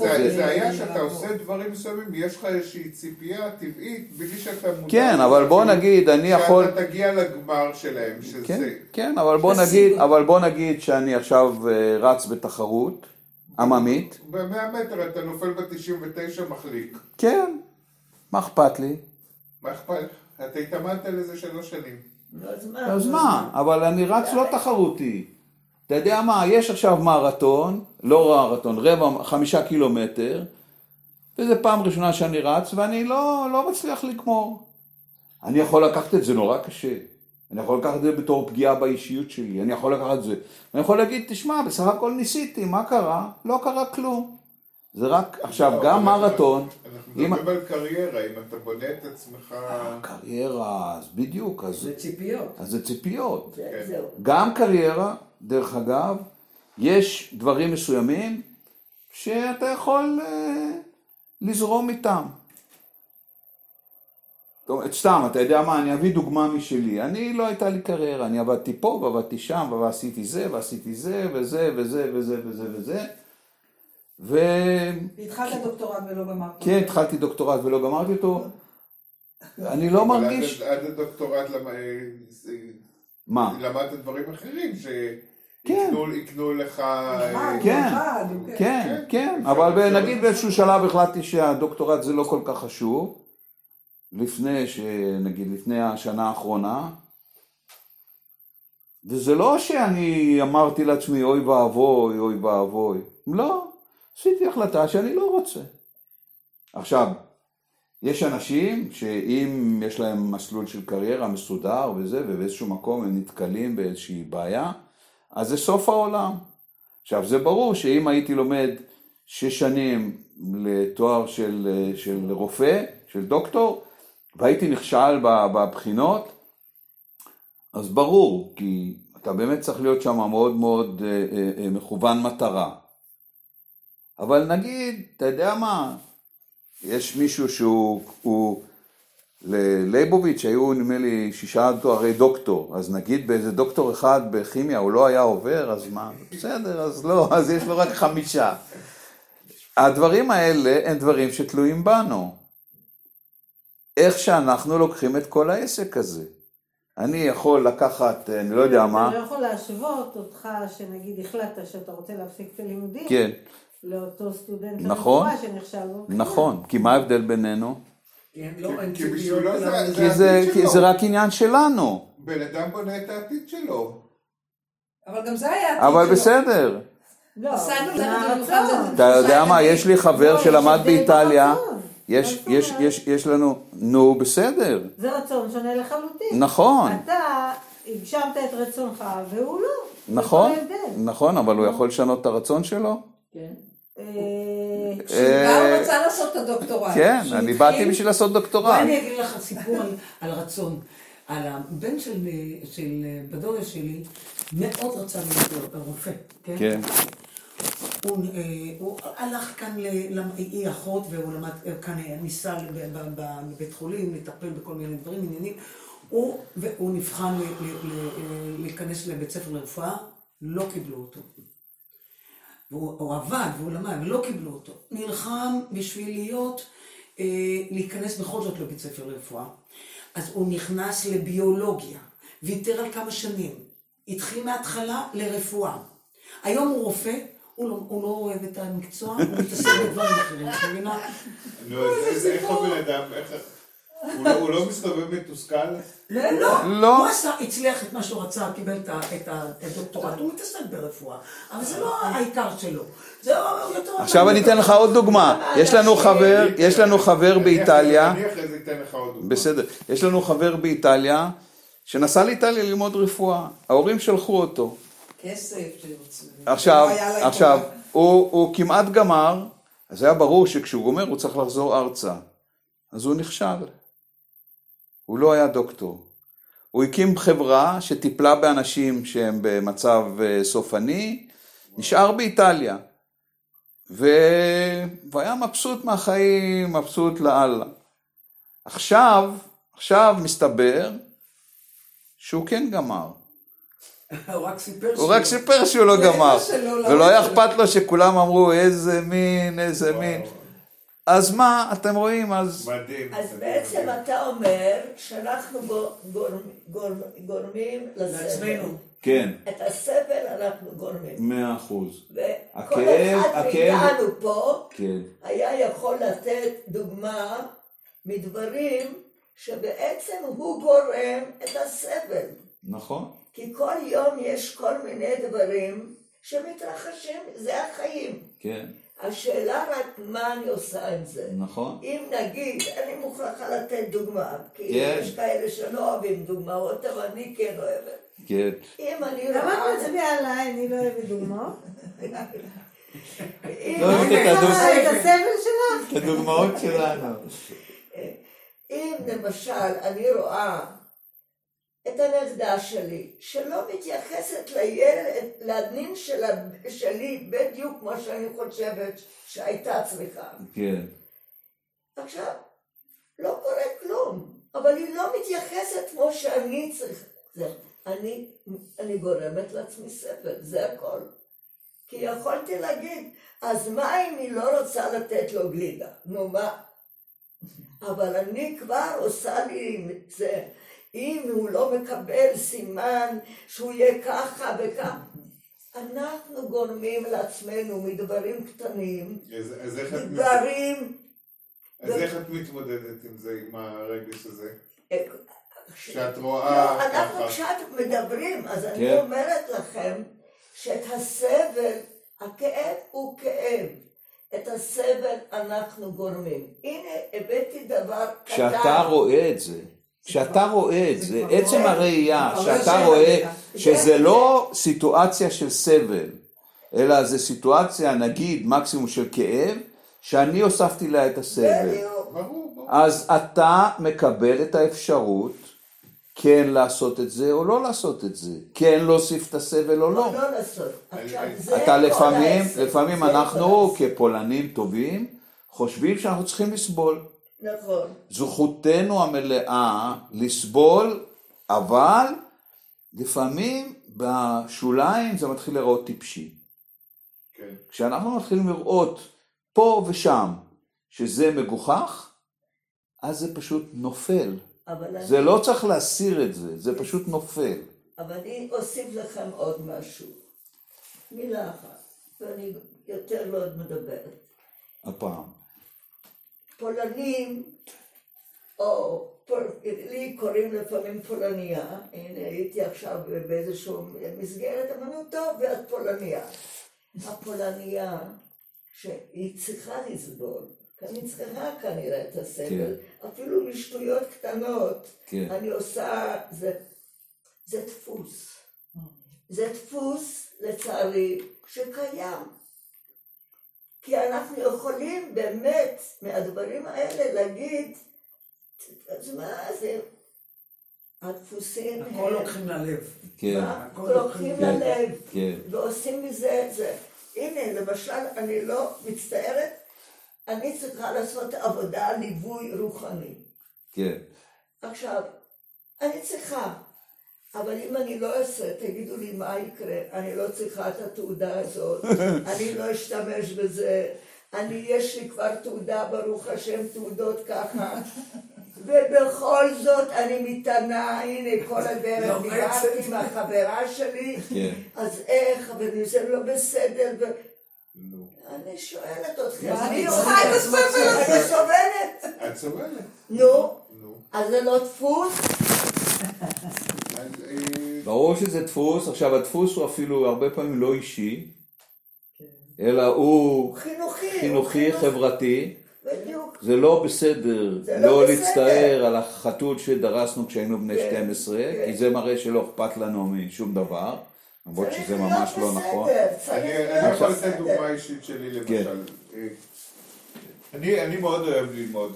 לא זה היה שאתה. עושה דברים מסוימים, יש לך איזושהי ציפייה טבעית, בלי שאתה מודע. כן, אבל בוא נגיד, אני יכול... שאתה תגיע לגמר שלהם, שזה... כן, כן, אבל בוא. נגיד, אבל בוא נגיד שאני עכשיו אה, רץ בתחרות עממית, ב-100 מטר אתה נופל ב-99 מחליק. כן, מה אכפת לי? מה אכפת? אתה התאמנת לזה שלוש שנים. נו, אז מה? אבל אני רץ לא תחרותי. אתה יודע מה, יש עכשיו מרתון, לא מרתון, רבע, חמישה קילומטר, וזו פעם ראשונה שאני רץ, ואני לא, לא מצליח לגמור. אני יכול לקחת את זה נורא קשה. אני יכול לקחת את זה בתור פגיעה באישיות שלי, אני יכול לקחת את זה. אני יכול להגיד, תשמע, בסך הכל ניסיתי, מה קרה? לא קרה כלום. זה רק, עכשיו, לא, גם מרתון, אנחנו אם- מדברים על קריירה, אם אתה בונה את עצמך... קריירה, אז בדיוק, אז, זה ציפיות. אז זה ציפיות. כן. זהו. גם קריירה, דרך אגב, יש דברים מסוימים שאתה יכול אה, לזרום איתם. סתם, אתה יודע מה, אני אביא דוגמה משלי. אני, לא הייתה לי קריירה, אני עבדתי פה ועבדתי שם, ועשיתי זה, ועשיתי זה, וזה, וזה, וזה, וזה, וזה. וכן, התחלת דוקטורט ולא גמרת. כן, התחלתי דוקטורט ולא גמרתי אותו. אני לא מרגיש... עד- הדוקטורט אה, מה? למדת דברים אחרים, כן. שיקנו לך... אה, כן. אחד, כן, כן. כן, אבל נגיד. באיזשהו שלב החלטתי שהדוקטורט זה לא כל כך חשוב, לפני, ש... נגיד לפני השנה האחרונה, וזה לא שאני אמרתי לעצמי אוי ואבוי, אוי ואבוי, לא, עשיתי החלטה שאני לא רוצה. עכשיו, יש אנשים שאם יש להם מסלול של קריירה מסודר וזה, ובאיזשהו מקום הם נתקלים באיזושהי בעיה, אז זה סוף העולם. עכשיו, זה ברור שאם הייתי לומד שש שנים לתואר של, של רופא, של דוקטור, והייתי נכשל בבחינות, אז ברור, כי אתה באמת צריך להיות שם מאוד מאוד אה, אה, אה, מכוון מטרה. אבל נגיד, אתה יודע מה, יש מישהו שהוא, הוא, לליבוביץ' היו נדמה לי שישה תוארי דוקטור, אז נגיד באיזה דוקטור אחד בכימיה הוא לא היה עובר, אז מה, בסדר, אז לא, <laughs> אז יש לו רק חמישה. הדברים האלה הם דברים שתלויים בנו. איך שאנחנו לוקחים את כל העסק הזה. אני יכול לקחת, אני לא יודע אתה מה, לא יכול להשוות אותך, שנגיד החלטת שאתה רוצה להפסיק את הלימודים, כן, לאותו סטודנט נכון. נכון, כי מה ההבדל בינינו? כן, לא, כי- זה- רק עניין שלנו, בן אדם בונה את העתיד שלו. אבל גם זה היה העתיד אבל שלו. בסדר. לא, אתה יודע מה, יש לי חבר לא, שלמד באיטליה. יש, יש? יש, יש לנו, נו בסדר, זה רצון שונה לחלוטין. נכון, אתה הגשמת את רצונך והוא לא. נכון. נכון, אבל הוא יכול לשנות את הרצון שלו? אה, גם אה, רצה לעשות את הדוקטורט. כן, אני באתי בשביל לעשות דוקטורט. אני אגיד לך סיפור על, רצון. על הבן של, של בדודה שלי, מאוד רצה להיות רופא, כן? כן, הוא, אה, הוא הלך כאן, ל- למ- היא אחות והוא למד אה, כאן, אה, ניסה בבית חולים לטפל בכל מיני דברים, עניינים. הוא, והוא נבחן אה, להיכנס לבית ספר לרפואה, לא קיבלו אותו. והוא הוא עבד והוא למד, ולא קיבלו אותו. נלחם בשביל להיות, אה, להיכנס בכל זאת לבית ספר לרפואה. אז הוא נכנס לביולוגיה, ויתר על כמה שנים. התחיל מההתחלה לרפואה. היום הוא רופא, הוא לא, הוא לא אוהב את המקצוע, הוא מתעסק בדברים אחרים, את מבינה? נו, אז איך הבן אדם, איך... הוא לא- הוא לא מסתובב מתוסכל? לא, לא. לא. הוא עשה, הצליח את מה שהוא רצה, קיבל את הדוקטורט, הוא מתעסק ברפואה. אבל זה לא העיקר שלו. עכשיו אני אתן לך עוד דוגמה, יש לנו חבר, יש לנו חבר באיטליה, אני אחרי זה אתן לך עוד דוגמא. בסדר, יש לנו חבר באיטליה שנסע לאיטליה ללמוד רפואה, ההורים שלחו אותו. כסף. עכשיו, לא עכשיו, הוא כמעט גמר, אז היה ברור שכשהוא גומר הוא צריך לחזור ארצה. אז הוא נכשל. הוא לא היה דוקטור. הוא הקים חברה שטיפלה באנשים שהם במצב אה, סופני, נשאר באיטליה. ו... והיה מבסוט מהחיים, מבסוט לאללה. עכשיו, עכשיו מסתבר שהוא כן גמר. הוא רק סיפר הוא רק סיפר שהוא לא לאמא גמר, לא ולא היה. אכפת לו שכולם אמרו איזה מין, איזה מין. אז מה, אתם רואים, אז... מדהים. אז בעצם. אתה אומר שאנחנו גור- גורמ- גורמ- גורמים לסבל. לעצמנו. כן, את הסבל אנחנו גורמים. מאה אחוז. וכל אחד מאיתנו פה כן, היה יכול לתת דוגמה מדברים שבעצם הוא גורם את הסבל. נכון. כי כל יום יש כל מיני דברים שמתרחשים, זה החיים. כן, השאלה רק מה אני עושה עם זה. נכון. אם נגיד, אני מוכרחה לתת דוגמה, כי כן. יש כאלה שלא אוהבים דוגמאות, אבל אני כן אוהבת. כן. אם אני למה רואה... את מצביעה עליי? אני לא אוהבת דוגמאות. <laughs> לא אוהבת את הסבל שלך? את הדוגמאות שלנו. <laughs> אם למשל אני רואה את הנכדה שלי, שלא מתייחסת לילד, לנין של שלי בדיוק כמו שאני חושבת שהייתה צריכה. כן, עכשיו, לא קורה כלום, אבל היא לא מתייחסת כמו שאני צריכה. זה, אני, אני גורמת לעצמי סבל, זה הכל. כי יכולתי להגיד, אז מה אם היא לא רוצה לתת לו גלידה? נו מה? אבל אני כבר עושה לי את זה. אם הוא לא מקבל סימן שהוא יהיה ככה וככה, אנחנו גורמים לעצמנו מדברים קטנים, אז אז איך את מת- דברים אז איך את מתמודדת עם זה, עם הרגש הזה? אה, שאת לא, רואה אנחנו ככה. כשאת מדברים, אז אני כן. אומרת לכם שאת הסבל, הכאב הוא כאב. את הסבל אנחנו גורמים. הנה, הבאתי דבר קטן. כשאתה רואה את זה, כשאתה רואה את זה עצם לא- הראייה לא שאתה רואה. שזה לא סיטואציה של סבל, אלא זה סיטואציה נגיד מקסימום של כאב, שאני הוספתי לה את הסבל. אז אתה מקבל את האפשרות כן לעשות את זה או לא לעשות את זה, כן להוסיף את הסבל או לא. לא אתה לפעמים. לפעמים אנחנו. כפולנים טובים חושבים שאנחנו צריכים לסבול. נכון. זכותנו המלאה לסבול, אבל לפעמים בשוליים זה מתחיל להיראות טיפשי. כן. כשאנחנו מתחילים לראות פה ושם, שזה מגוחך, אז זה פשוט נופל. אבל זה אני- לא צריך להסיר את זה, זה פשוט נופל. אבל אני אוסיף לכם עוד משהו. מילה אחת, ואני יותר לא מדברת. הפעם. פולנים, או פול, לי קוראים לפעמים פולניה, הנה הייתי עכשיו באיזשהו מסגרת אמנות טוב, ואת פולניה. הפולניה, שהיא צריכה לסבול, אני צריכה כנראה את הסבל, אפילו משטויות קטנות, כן. אני עושה, זה, זה דפוס. זה דפוס, לצערי, שקיים. כי אנחנו יכולים באמת מהדברים האלה להגיד, אז מה זה, הדפוסים הכל לוקחים ללב. כן? הכל לוקחים ללב, כן. ועושים מזה, זה. הנה, למשל, אני לא מצטערת, אני צריכה לעשות עבודה ליווי רוחני. כן, עכשיו, אני צריכה, אבל אם אני לא אעשה, תגידו לי מה יקרה, אני לא צריכה את התעודה הזאת, <laughs> אני לא אשתמש בזה, אני, יש לי כבר תעודה, ברוך השם, תעודות ככה, <laughs> ובכל זאת אני מתענה, הנה כל הדרך לא דיברתי בעצם. עם החברה שלי, כן. אז איך, וזה לא בסדר, ו... נו. אני שואלת אתכם, מה אני עושה את הסבל הזה? אני סובלת, את סובלת. נו. אז זה לא דפוס? ברור שזה דפוס, עכשיו הדפוס הוא אפילו הרבה פעמים לא אישי, אלא הוא חינוכי. חינוכי, חברתי, בדיוק. זה לא בסדר זה לא לא. להצטער על החתול שדרסנו כשהיינו בני כן, 12, כן. כי זה מראה שלא אכפת לנו משום דבר, למרות שזה ממש לא נכון. אני יכול. לתת דוגמה אישית שלי כן. למשל. אה, אני מאוד אוהב ללמוד.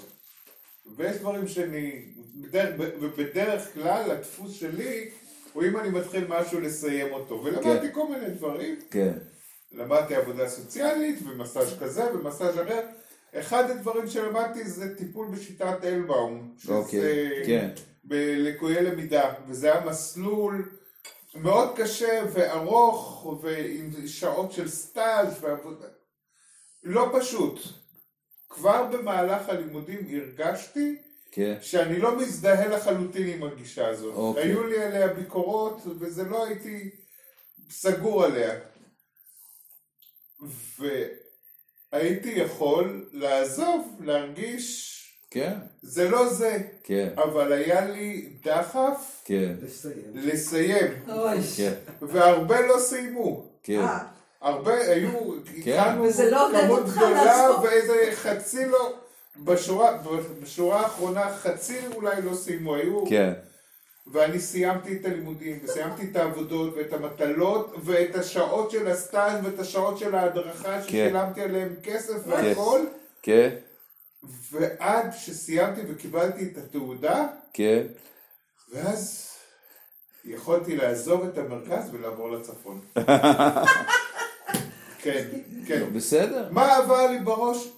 ויש דברים שאני, בדרך- ובדרך כלל הדפוס שלי הוא אם אני מתחיל משהו לסיים אותו. ולמדתי כן. כל מיני דברים. כן, למדתי עבודה סוציאלית ומסאז' כזה ומסאז' אחר. אחד הדברים שלמדתי זה טיפול בשיטת אלבאום. שזה אוקיי, כן, בלקויי למידה, וזה היה מסלול מאוד קשה וארוך ועם שעות של סטאז' ועבודה. לא פשוט. כבר במהלך הלימודים הרגשתי כן, שאני לא מזדהה לחלוטין עם הגישה הזאת. אוקיי. היו לי עליה ביקורות וזה לא הייתי סגור עליה. והייתי יכול לעזוב, להרגיש, כן, זה לא זה, כן, אבל היה לי דחף כן, לסיים. לסיים, אוי. כן, והרבה לא סיימו. כן, אה, הרבה היו, כן. וזה לא עודד כמות אותך גדולה לעזוב? ואיזה חצי לא, בשורה, בשורה האחרונה חצי אולי לא סיימו, היו, כן, ואני סיימתי את הלימודים, וסיימתי את העבודות ואת המטלות ואת השעות של הסטאז' ואת השעות של ההדרכה ששילמתי עליהם כסף והכל, כן, ועד שסיימתי וקיבלתי את התעודה, כן, ואז יכולתי לעזוב את המרכז ולעבור לצפון. <laughs> כן, כן. בסדר, מה עבר לי בראש?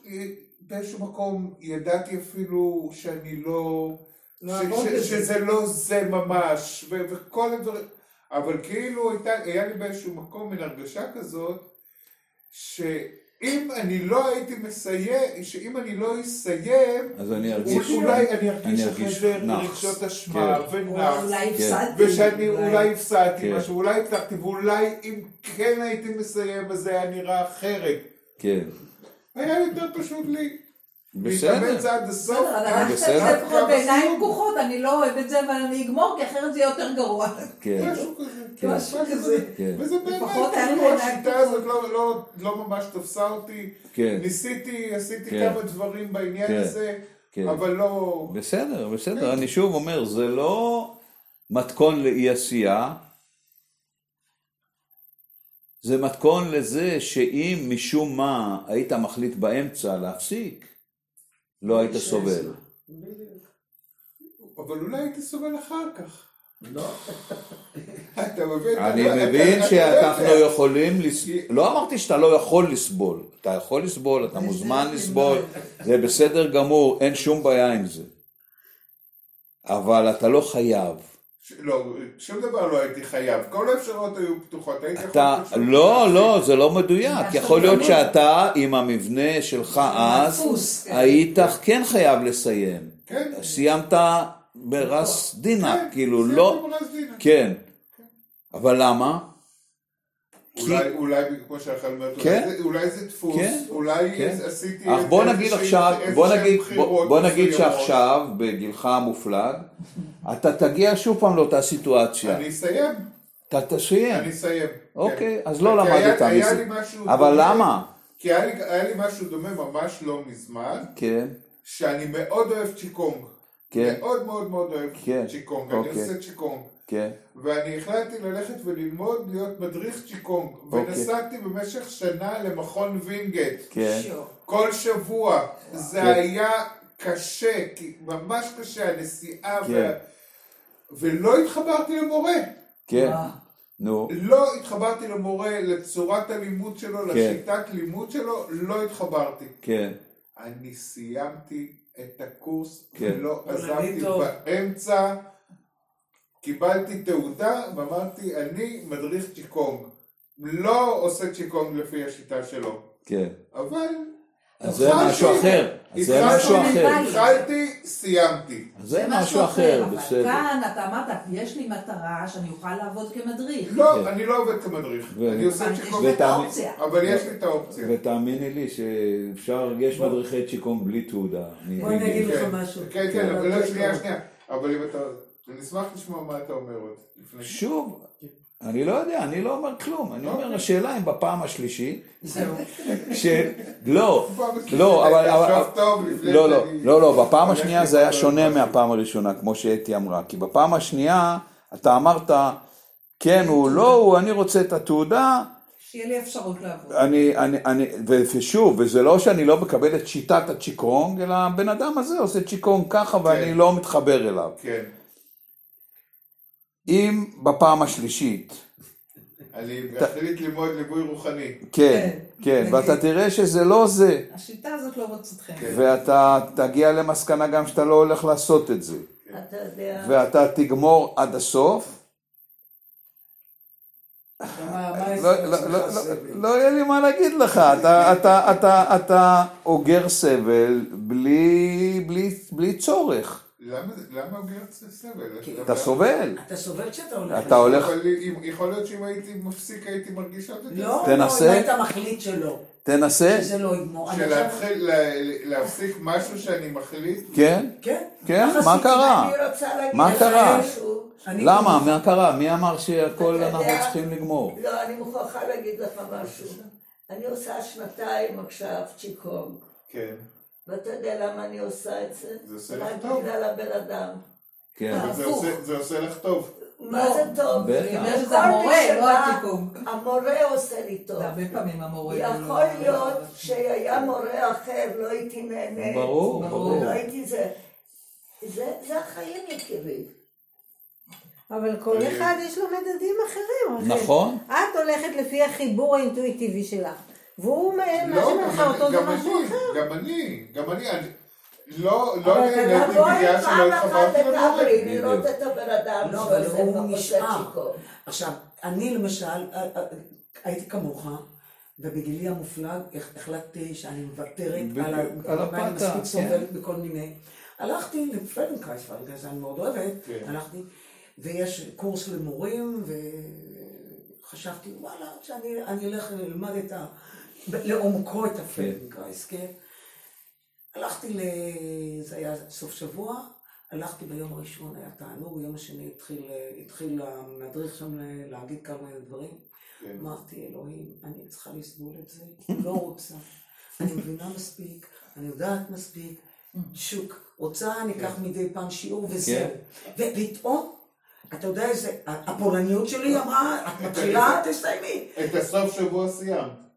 באיזשהו מקום ידעתי אפילו שאני לא... לא ש- ש-. שזה לא זה ממש, ו- וכל הדברים... אבל כאילו הייתה, היה לי באיזשהו מקום מין הרגשה כזאת, שאם אני לא הייתי מסיים, שאם אני לא אסיים, אז אני ארגיש, אולי אני ארגיש אחרי זה. רגשות אשמה כן. ונאחס. אולי הפסדתי. ושאני אולי הפסדתי כן. משהו, אולי הצלחתי, ואולי אם כן הייתי מסיים, אז זה היה נראה אחרת. כן, היה יותר פשוט לי. בסדר, להתאמץ עד הסוף. בסדר, אבל עד- הלכת בסדר. את זה לפחות קו בעיניים הסיום. פקוחות, אני לא אוהב את זה, אבל אני אגמור, כי אחרת זה יהיה יותר גרוע. כן, משהו כזה. כן. כזה. כן, וזה באמת, השיטה. הזאת לא- לא- לא ממש תפסה אותי. כן, ניסיתי, עשיתי כן. כמה דברים בעניין כן. הזה, כן. אבל לא... בסדר, בסדר, אני שוב אומר, זה לא מתכון לאי עשייה, זה מתכון לזה שאם משום מה היית מחליט באמצע להפסיק, לא היית סובל. אבל אולי הייתי סובל אחר כך. לא. <laughs> אתה מבין? אני מבין שאנחנו. יכולים לא אמרתי שאתה לא יכול לסבול, אתה יכול לסבול, אתה מוזמן לסבול, זה בסדר גמור, אין שום בעיה עם זה. אבל אתה לא חייב. לא, שום דבר לא הייתי חייב, כל האפשרויות היו פתוחות, הייתי יכול אתה, פשוט לא. לא, זה לא מדויק. יכול להיות שאתה עם המבנה שלך אז, כן. היית כן חייב לסיים. כן, סיימת ברס דינה, כן, כאילו, לא, זינה. כן. אבל למה? אולי, אולי, כמו שאכל אומרת, כן. אולי זה- אולי זה דפוס, כן, אולי כן. עשיתי אך בוא נגיד עכשיו, בוא נגיד, בוא, בוא נגיד. שעכשיו, בגילך המופלג, אתה תגיע שוב פעם לאותה סיטואציה. אני אסיים, אתה תסיים. אני אסיים. אוקיי, כן. אז לא כי למדת מזה. אבל דומה- למה? כי היה לי- היה לי משהו דומה ממש לא מזמן, כן, שאני מאוד אוהב צ'יקונג. כן, מאוד מאוד מאוד אוהב כן, צ'יקונג, אני אוקיי. עושה צ'יקונג. כן, ואני החלטתי ללכת וללמוד להיות מדריך צ'יקונג. אוקיי. ונסעתי במשך שנה למכון וינגייט. כן, כל שבוע. זה כן. היה קשה, כי- ממש קשה, הנסיעה. כן. וה- ולא התחברתי למורה. כן, נו, לא התחברתי למורה, לצורת הלימוד שלו, כן. לשיטת לימוד שלו, לא התחברתי. כן, אני סיימתי את הקורס, כן. ולא עזבתי. באמצע, קיבלתי תעודה ואמרתי, אני מדריך צ'יקונג. לא עושה צ'יקונג לפי השיטה שלו, כן. אבל... אז זה משהו אחר, אז זה משהו אחר. התחלתי, סיימתי. אז זה משהו אחר, אבל בסדר. כאן אתה אמרת, יש לי מטרה שאני אוכל לעבוד כמדריך. לא, כן. אני לא עובד כמדריך, אני עושה צ'יקונג, לי את ותאמין- האופציה. אבל יש לי את האופציה. ותאמיני לי שאפשר, יש מדריכי צ'יקונג בלי תעודה. בוא אני אגיד לך כן, משהו. כן, כן, אבל לא. שנייה, שנייה. אבל אם אתה... אני אשמח לשמוע מה אתה אומר עוד. לפני שוב, אני לא יודע, אני לא אומר כלום. אני אומר, השאלה אם בפעם השלישית, זהו. <laughs> ש... לא, <laughs> שלישית, לא, אבל... לא, לא, לא, לא, בפעם השנייה זה היה שונה. מהפעם הראשונה, כמו שאתי אמרה. כי בפעם השנייה, אתה אמרת, כן, הוא לא, הוא, אני רוצה את התעודה, שיהיה לי אפשרות לעבוד. אני, אני, אני, ושוב, וזה לא שאני לא מקבל את שיטת הצ'יקונג, אלא הבן אדם הזה עושה צ'יקונג ככה ואני לא מתחבר אליו. כן, אם בפעם השלישית, אני החליט ללמוד ליווי רוחני. כן, כן, נגיד. ואתה תראה שזה לא זה, השיטה הזאת לא מוצאת חן. כן. ואתה תגיע למסקנה גם שאתה לא הולך לעשות את זה, ואתה תגמור עד הסוף, לא, לא, לא, לא? לא יהיה לי מה להגיד לך, אתה, אוגר סבל בלי צורך, למה למה אוגר סבל? אתה סובל, אתה סובל כשאתה הולך. אתה הולך, אבל יכול להיות שאם הייתי מפסיק הייתי מרגיש עוד יותר. לא. לא, אם היית מחליט שלא. תנסה, שזה לא יגמור. להפסיק משהו שאני מחליט, כן, כן. כן, מה. קרה? מה קרה? למה? מה קרה? מי אמר שהכל אנחנו צריכים לגמור? לא, אני מוכרחה להגיד לך משהו. אני עושה שנתיים עכשיו צ'יקונג. כן. ואתה יודע למה אני עושה את זה? זה עושה לך רק טוב. בגלל הבן אדם. כן, זה. עושה- זה עושה לך טוב. מה זה טוב? בטח. שזה כל מי המורה, לא שבא, התיקון. המורה עושה לי טוב. זה הרבה פעמים המורה. יכול להיות שהיה מורה אחר, לא הייתי נהנית. ברור, ברור. לא הייתי זה. זה זה החיים יקירי. אבל כל אחד יש לו מדדים אחרים. נכון. את הולכת לפי החיבור האינטואיטיבי שלך, והוא לא, שמנחה גם אותו אני- זה גם משהו אני, אחר. גם אני, גם אני, אני לא לא נהניתי בגלל שלא התחברתי. תקבלי לראות את הבן אדם לא, אבל הוא נשאר. עכשיו, אני למשל, אה, אה, הייתי כמוך, ובגילי המופלג הח- החלטתי שאני מוותרת על ה- על אני מספיק. סובלת בכל מיני. הלכתי לפלדנקרייז, פלדנקרייז אני מאוד אוהבת, כן. הלכתי, ויש קורס למורים, וחשבתי, וואלה, שאני אני אלך ללמד את ה... לעומקו את הפלדנקרייז, כן? הלכתי ל... זה היה סוף שבוע, הלכתי ביום הראשון, היה תענוג, ביום השני התחיל, התחיל המדריך שם להגיד כמה דברים. כן. אמרתי, אלוהים, אני צריכה לסבול את זה, לא רוצה. אני מבינה מספיק, אני יודעת מספיק, שוק, רוצה, אני אקח מדי פעם שיעור וזהו. ופתאום, אתה יודע איזה, הפולניות שלי אמרה, את מתחילה, תסיימי. את הסוף שבוע סיימת.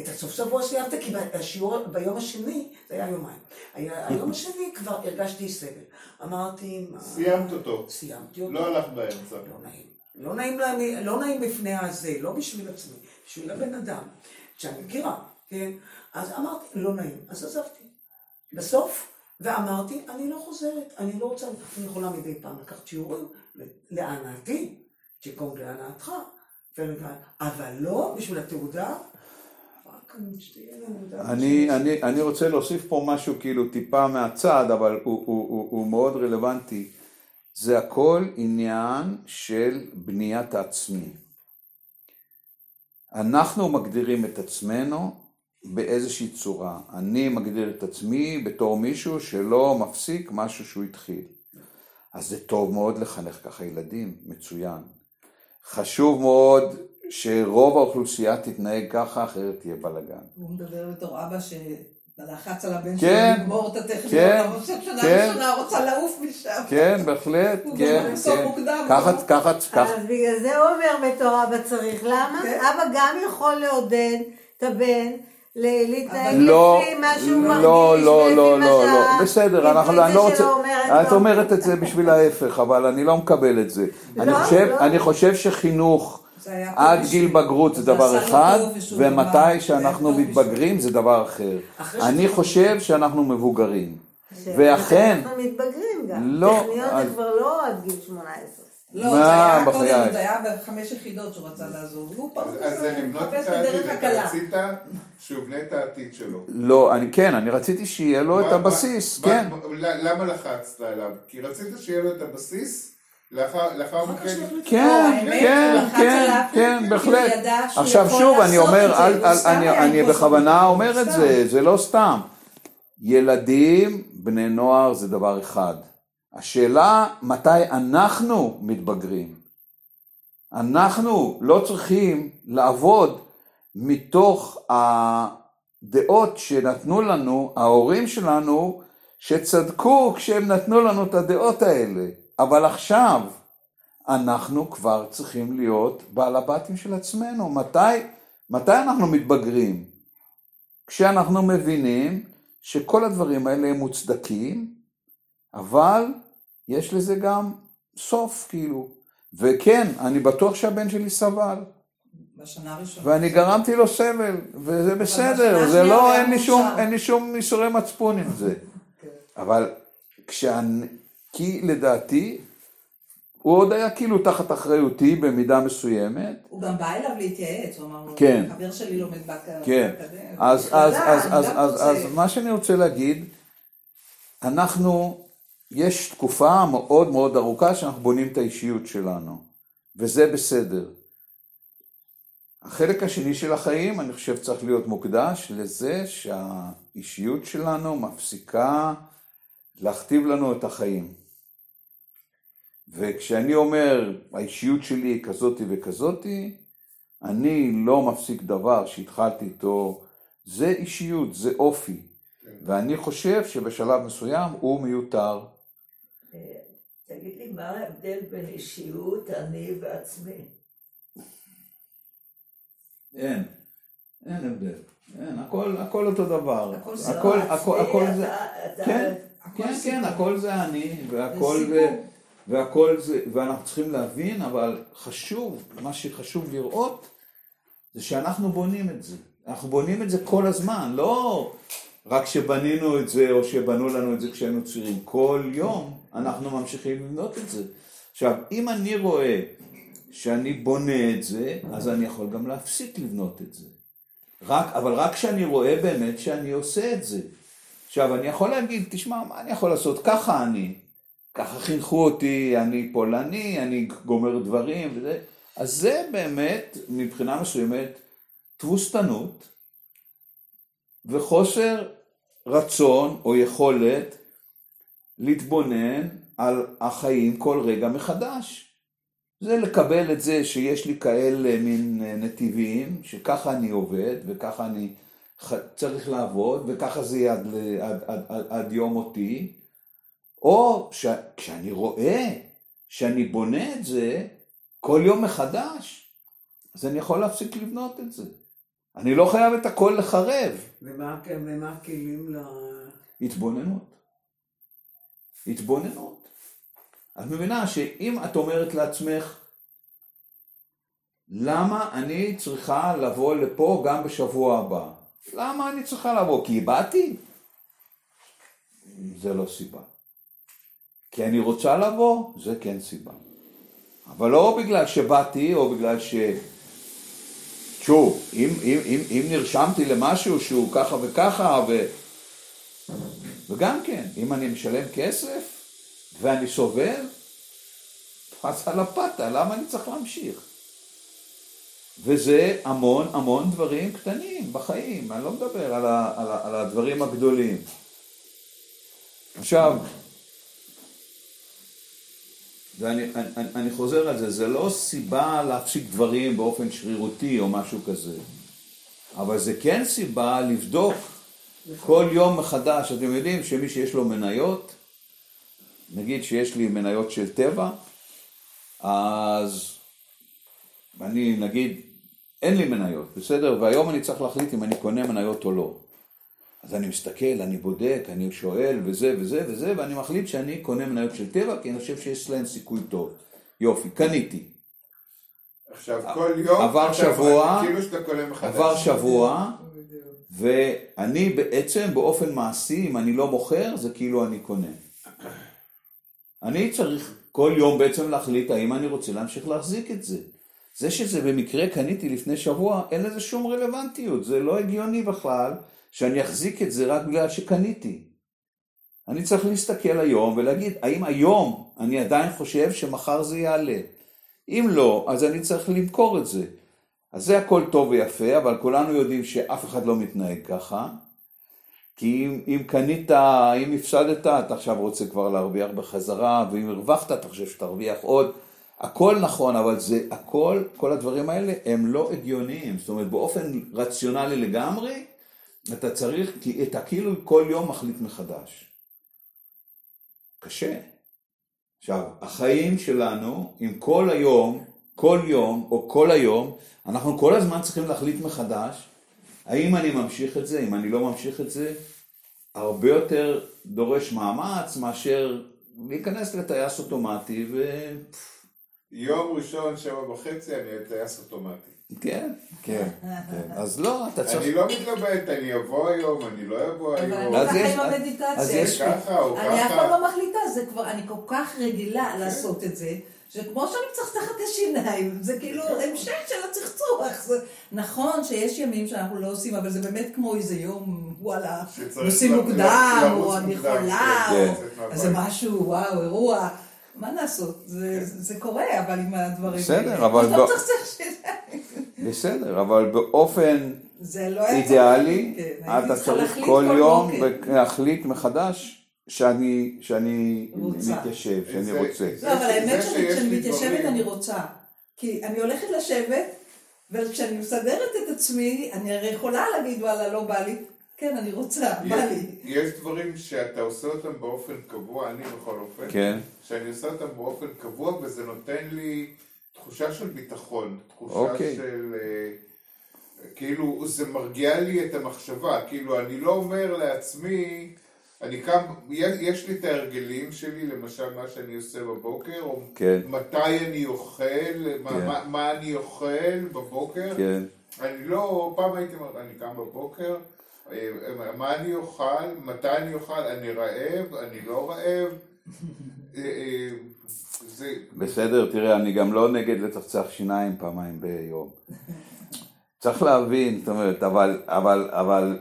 את הסוף שבוע סיימת, כי בשיעור, ביום השני, זה היה יומיים. היה, היום השני כבר הרגשתי סבל. אמרתי. סיימת אותו. סיימתי אותו. לא הלכת באמצע. לא נעים. לא נעים, לי, לא נעים בפני הזה, לא בשביל עצמי, בשביל הבן אדם, שאני מכירה, כן? אז אמרתי, לא נעים, אז עזבתי. בסוף, ואמרתי, אני לא חוזרת, אני לא רוצה, אני יכולה מדי פעם לקחת שיעורים, להנאתי, תקום להנאתך, אבל לא בשביל התעודה, רק שתהיה לנו תעודה. אני, אני, אני רוצה להוסיף פה משהו כאילו טיפה מהצד, אבל הוא, הוא, הוא, הוא מאוד רלוונטי. זה הכל עניין של בניית העצמי. אנחנו מגדירים את עצמנו באיזושהי צורה. אני מגדיר את עצמי בתור מישהו שלא מפסיק משהו שהוא התחיל. אז זה טוב מאוד לחנך ככה ילדים, מצוין. חשוב מאוד שרוב האוכלוסייה תתנהג ככה, אחרת תהיה בלאגן. הוא מדבר בתור אבא שלחץ על הבן כן, שלו לגמור את הטכניון, כן, אבל שנה כן. ראשונה רוצה לעוף משם. כן, בהחלט, כן, כן. מוקדם, ככה, ככה. אז בגלל זה הוא אומר בתור אבא צריך. למה? כן. אבא גם יכול לעודד את הבן להתנהג לא, לפי מה שהוא לא, מרגיש, לא, לא, מה לא, שה- לא, בסדר, אנחנו, אני לא רוצה, את. אומרת את זה בשביל ההפך, אבל אני לא מקבל את זה. אני לא, חושב, לא. אני חושב שחינוך עד גיל בגרות זה דבר אחד. ומתי שאנחנו מתבגרים זה דבר אחר. אני חושב שאנחנו מבוגרים. ש- ואכן- אנחנו מתבגרים גם. לא, טכניון אז- זה כבר לא עד גיל 18. לא, זה היה? קודם, זה היה בחמש יחידות שהוא רצה לעזוב. והוא פעם אז זה לבנות את מחפש העתיד, בדרך אתה הקלה. רצית שהוא יבנה את העתיד שלו. לא, אני כן, אני רציתי שיהיה לו את מה- הבסיס, כן. מה- למה לחצת עליו? כי רצית שיהיה לו את הבסיס, לאחר מכן... כן, כן, כן, כן, בהחלט. עכשיו שוב, אני אומר, אני- בכוונה. אומר את. זה, זה לא סתם. ילדים, בני נוער זה דבר אחד. השאלה מתי אנחנו מתבגרים. אנחנו לא צריכים לעבוד מתוך הדעות שנתנו לנו ההורים שלנו, שצדקו כשהם נתנו לנו את הדעות האלה. אבל עכשיו אנחנו כבר צריכים להיות בעל הבתים של עצמנו. מתי, מתי אנחנו מתבגרים? כשאנחנו מבינים שכל הדברים האלה הם מוצדקים, אבל יש לזה גם סוף, כאילו. וכן, אני בטוח שהבן שלי סבל, בשנה הראשונה. ואני גרמתי לו סבל, וזה בסדר, זה לא, אין לי שום. אין לי שום ייסורי מצפון עם זה. אבל כשאני, כי לדעתי, הוא עוד היה כאילו תחת אחריותי במידה מסוימת, הוא גם בא אליו להתייעץ, הוא אמר כן. חבר שלי לומד באקדמיה. כן. אז, אז, אז, אז, אז, אז מה שאני רוצה להגיד, אנחנו, יש תקופה מאוד מאוד ארוכה שאנחנו בונים את האישיות שלנו, וזה בסדר. החלק השני של החיים, אני חושב צריך להיות מוקדש לזה שהאישיות שלנו מפסיקה להכתיב לנו את החיים. וכשאני אומר, האישיות שלי היא כזאתי וכזאתי, אני לא מפסיק דבר שהתחלתי איתו, זה אישיות, זה אופי. ואני חושב שבשלב מסוים הוא מיותר. תגיד לי, מה ההבדל בין אישיות, אני ועצמי? אין, אין הבדל. אין, הכל, הכל אותו דבר. הכל זה הכל, הכל, עצמי, הכל זה, אתה- כן, הכל כן, סיפור. כן, הכל זה אני, והכל זה זה. והכל זה, ואנחנו צריכים להבין, אבל חשוב, מה שחשוב לראות, זה שאנחנו בונים את זה. אנחנו בונים את זה כל הזמן, לא רק שבנינו את זה, או שבנו לנו את זה כשהיינו צעירים. כל יום אנחנו ממשיכים לבנות את זה. עכשיו, אם אני רואה שאני בונה את זה, אז אני יכול גם להפסיק לבנות את זה. רק, אבל רק כשאני רואה באמת שאני עושה את זה. עכשיו, אני יכול להגיד, תשמע, מה אני יכול לעשות? ככה אני. ככה חינכו אותי, אני פולני, אני גומר דברים וזה. אז זה באמת, מבחינה מסוימת, תבוסתנות וחוסר רצון או יכולת להתבונן על החיים כל רגע מחדש. זה לקבל את זה שיש לי כאלה מין נתיבים, שככה אני עובד וככה אני צריך לעבוד וככה זה יהיה עד, עד, עד, עד, עד יום מותי, או ש, כשאני רואה שאני בונה את זה כל יום מחדש, אז אני יכול להפסיק לבנות את זה. אני לא חייב את הכל לחרב. ומה ומה הכלים ל... התבוננות. התבוננות. את מבינה שאם את אומרת לעצמך, למה אני צריכה לבוא לפה גם בשבוע הבא? למה אני צריכה לבוא? כי באתי? זה לא סיבה. כי אני רוצה לבוא? זה כן סיבה. אבל לא בגלל שבאתי או בגלל ש... שוב, אם, אם, אם, אם נרשמתי למשהו שהוא ככה וככה, ו... וגם כן, אם אני משלם כסף ואני סובל, אז על הפתה, למה אני צריך להמשיך? וזה המון המון דברים קטנים בחיים, אני לא מדבר על, ה, על, ה, על הדברים הגדולים. עכשיו, ואני אני, אני, חוזר על זה, זה לא סיבה להפסיק דברים באופן שרירותי או משהו כזה, אבל זה כן סיבה לבדוק כל יום מחדש. אתם יודעים שמי שיש לו מניות, נגיד שיש לי מניות של טבע, אז אני נגיד, אין לי מניות, בסדר? והיום אני צריך להחליט אם אני קונה מניות או לא. אז אני מסתכל, אני בודק, אני שואל וזה וזה וזה, ואני מחליט שאני קונה מניות של טבע, כי אני חושב שיש להן סיכוי טוב. יופי, קניתי. עכשיו כל יום, עבר שבוע, כאילו שאתה קונה מחדש. עבר שבוע, ואני בעצם באופן מעשי, אם אני לא מוכר, זה כאילו אני קונה. אני צריך כל יום בעצם להחליט האם אני רוצה להמשיך להחזיק את זה. זה שזה במקרה קניתי לפני שבוע, אין לזה שום רלוונטיות, זה לא הגיוני בכלל שאני אחזיק את זה רק בגלל שקניתי. אני צריך להסתכל היום ולהגיד, האם היום אני עדיין חושב שמחר זה יעלה? אם לא, אז אני צריך למכור את זה. אז זה הכל טוב ויפה, אבל כולנו יודעים שאף אחד לא מתנהג ככה. כי אם, אם קנית, אם הפסדת, אתה עכשיו רוצה כבר להרוויח בחזרה, ואם הרווחת, אתה חושב שתרוויח עוד. הכל נכון, אבל זה הכל, כל הדברים האלה הם לא הגיוניים. זאת אומרת, באופן רציונלי לגמרי, אתה צריך, כי אתה כאילו כל יום מחליט מחדש. קשה. עכשיו, החיים שלנו, אם כל היום, כל יום או כל היום, אנחנו כל הזמן צריכים להחליט מחדש, האם אני ממשיך את זה, אם אני לא ממשיך את זה, הרבה יותר דורש מאמץ מאשר להיכנס לטייס אוטומטי ו... יום ראשון, שבע וחצי, אני טייס אוטומטי. כן, כן, כן. אז לא, אתה צריך... אני לא מתלבט, אני אבוא היום, אני לא אבוא אבל היום. אני אז ככה יש- עם אז המדיטציה. יש- ככה או אני אף. פעם לא מחליטה, זה כבר, אני כל כך רגילה לעשות את זה, שכמו שאני מצחצחת את השיניים, זה כאילו המשך של הצחצוח. זה- נכון שיש ימים שאנחנו לא עושים, אבל זה באמת כמו איזה יום, וואלה, נוסעים ל- מוקדם, או אני חולה, כן, או מהבית. איזה משהו, וואו, אירוע. מה לעשות? זה- זה קורה, אבל עם הדברים בסדר. אבל אז לא שיניים. בסדר, אבל באופן לא אידיאלי, כן, אתה צריך כל יום. להחליט מחדש שאני, שאני רוצה. מתיישב, שאני זה- רוצה. לא, אבל האמת זה שאני שיש כשאני לי מתיישבת אני רוצה. כי אני הולכת לשבת, וכשאני מסדרת את עצמי, אני הרי יכולה להגיד, וואלה, לא בא לי. כן, אני רוצה, בא לי. יש דברים שאתה עושה אותם באופן קבוע, אני בכל אופן, כן, שאני עושה אותם באופן קבוע וזה נותן לי תחושה של ביטחון, תחושה אוקיי. של... אה, כאילו, זה מרגיע לי את המחשבה, כאילו, אני לא אומר לעצמי, אני קם, יש, לי את ההרגלים שלי, למשל מה שאני עושה בבוקר, או כן. מתי אני אוכל, כן. מה, מה אני אוכל בבוקר, כן, אני לא, פעם הייתי אומר, אני קם בבוקר, אה, מה אני אוכל, מתי אני אוכל, אני רעב, אני לא רעב, <laughs> אה, זה, בסדר, תראה, אני גם לא נגד לצחצח שיניים פעמיים ביום. <laughs> צריך להבין, זאת אומרת, אבל, אבל, אבל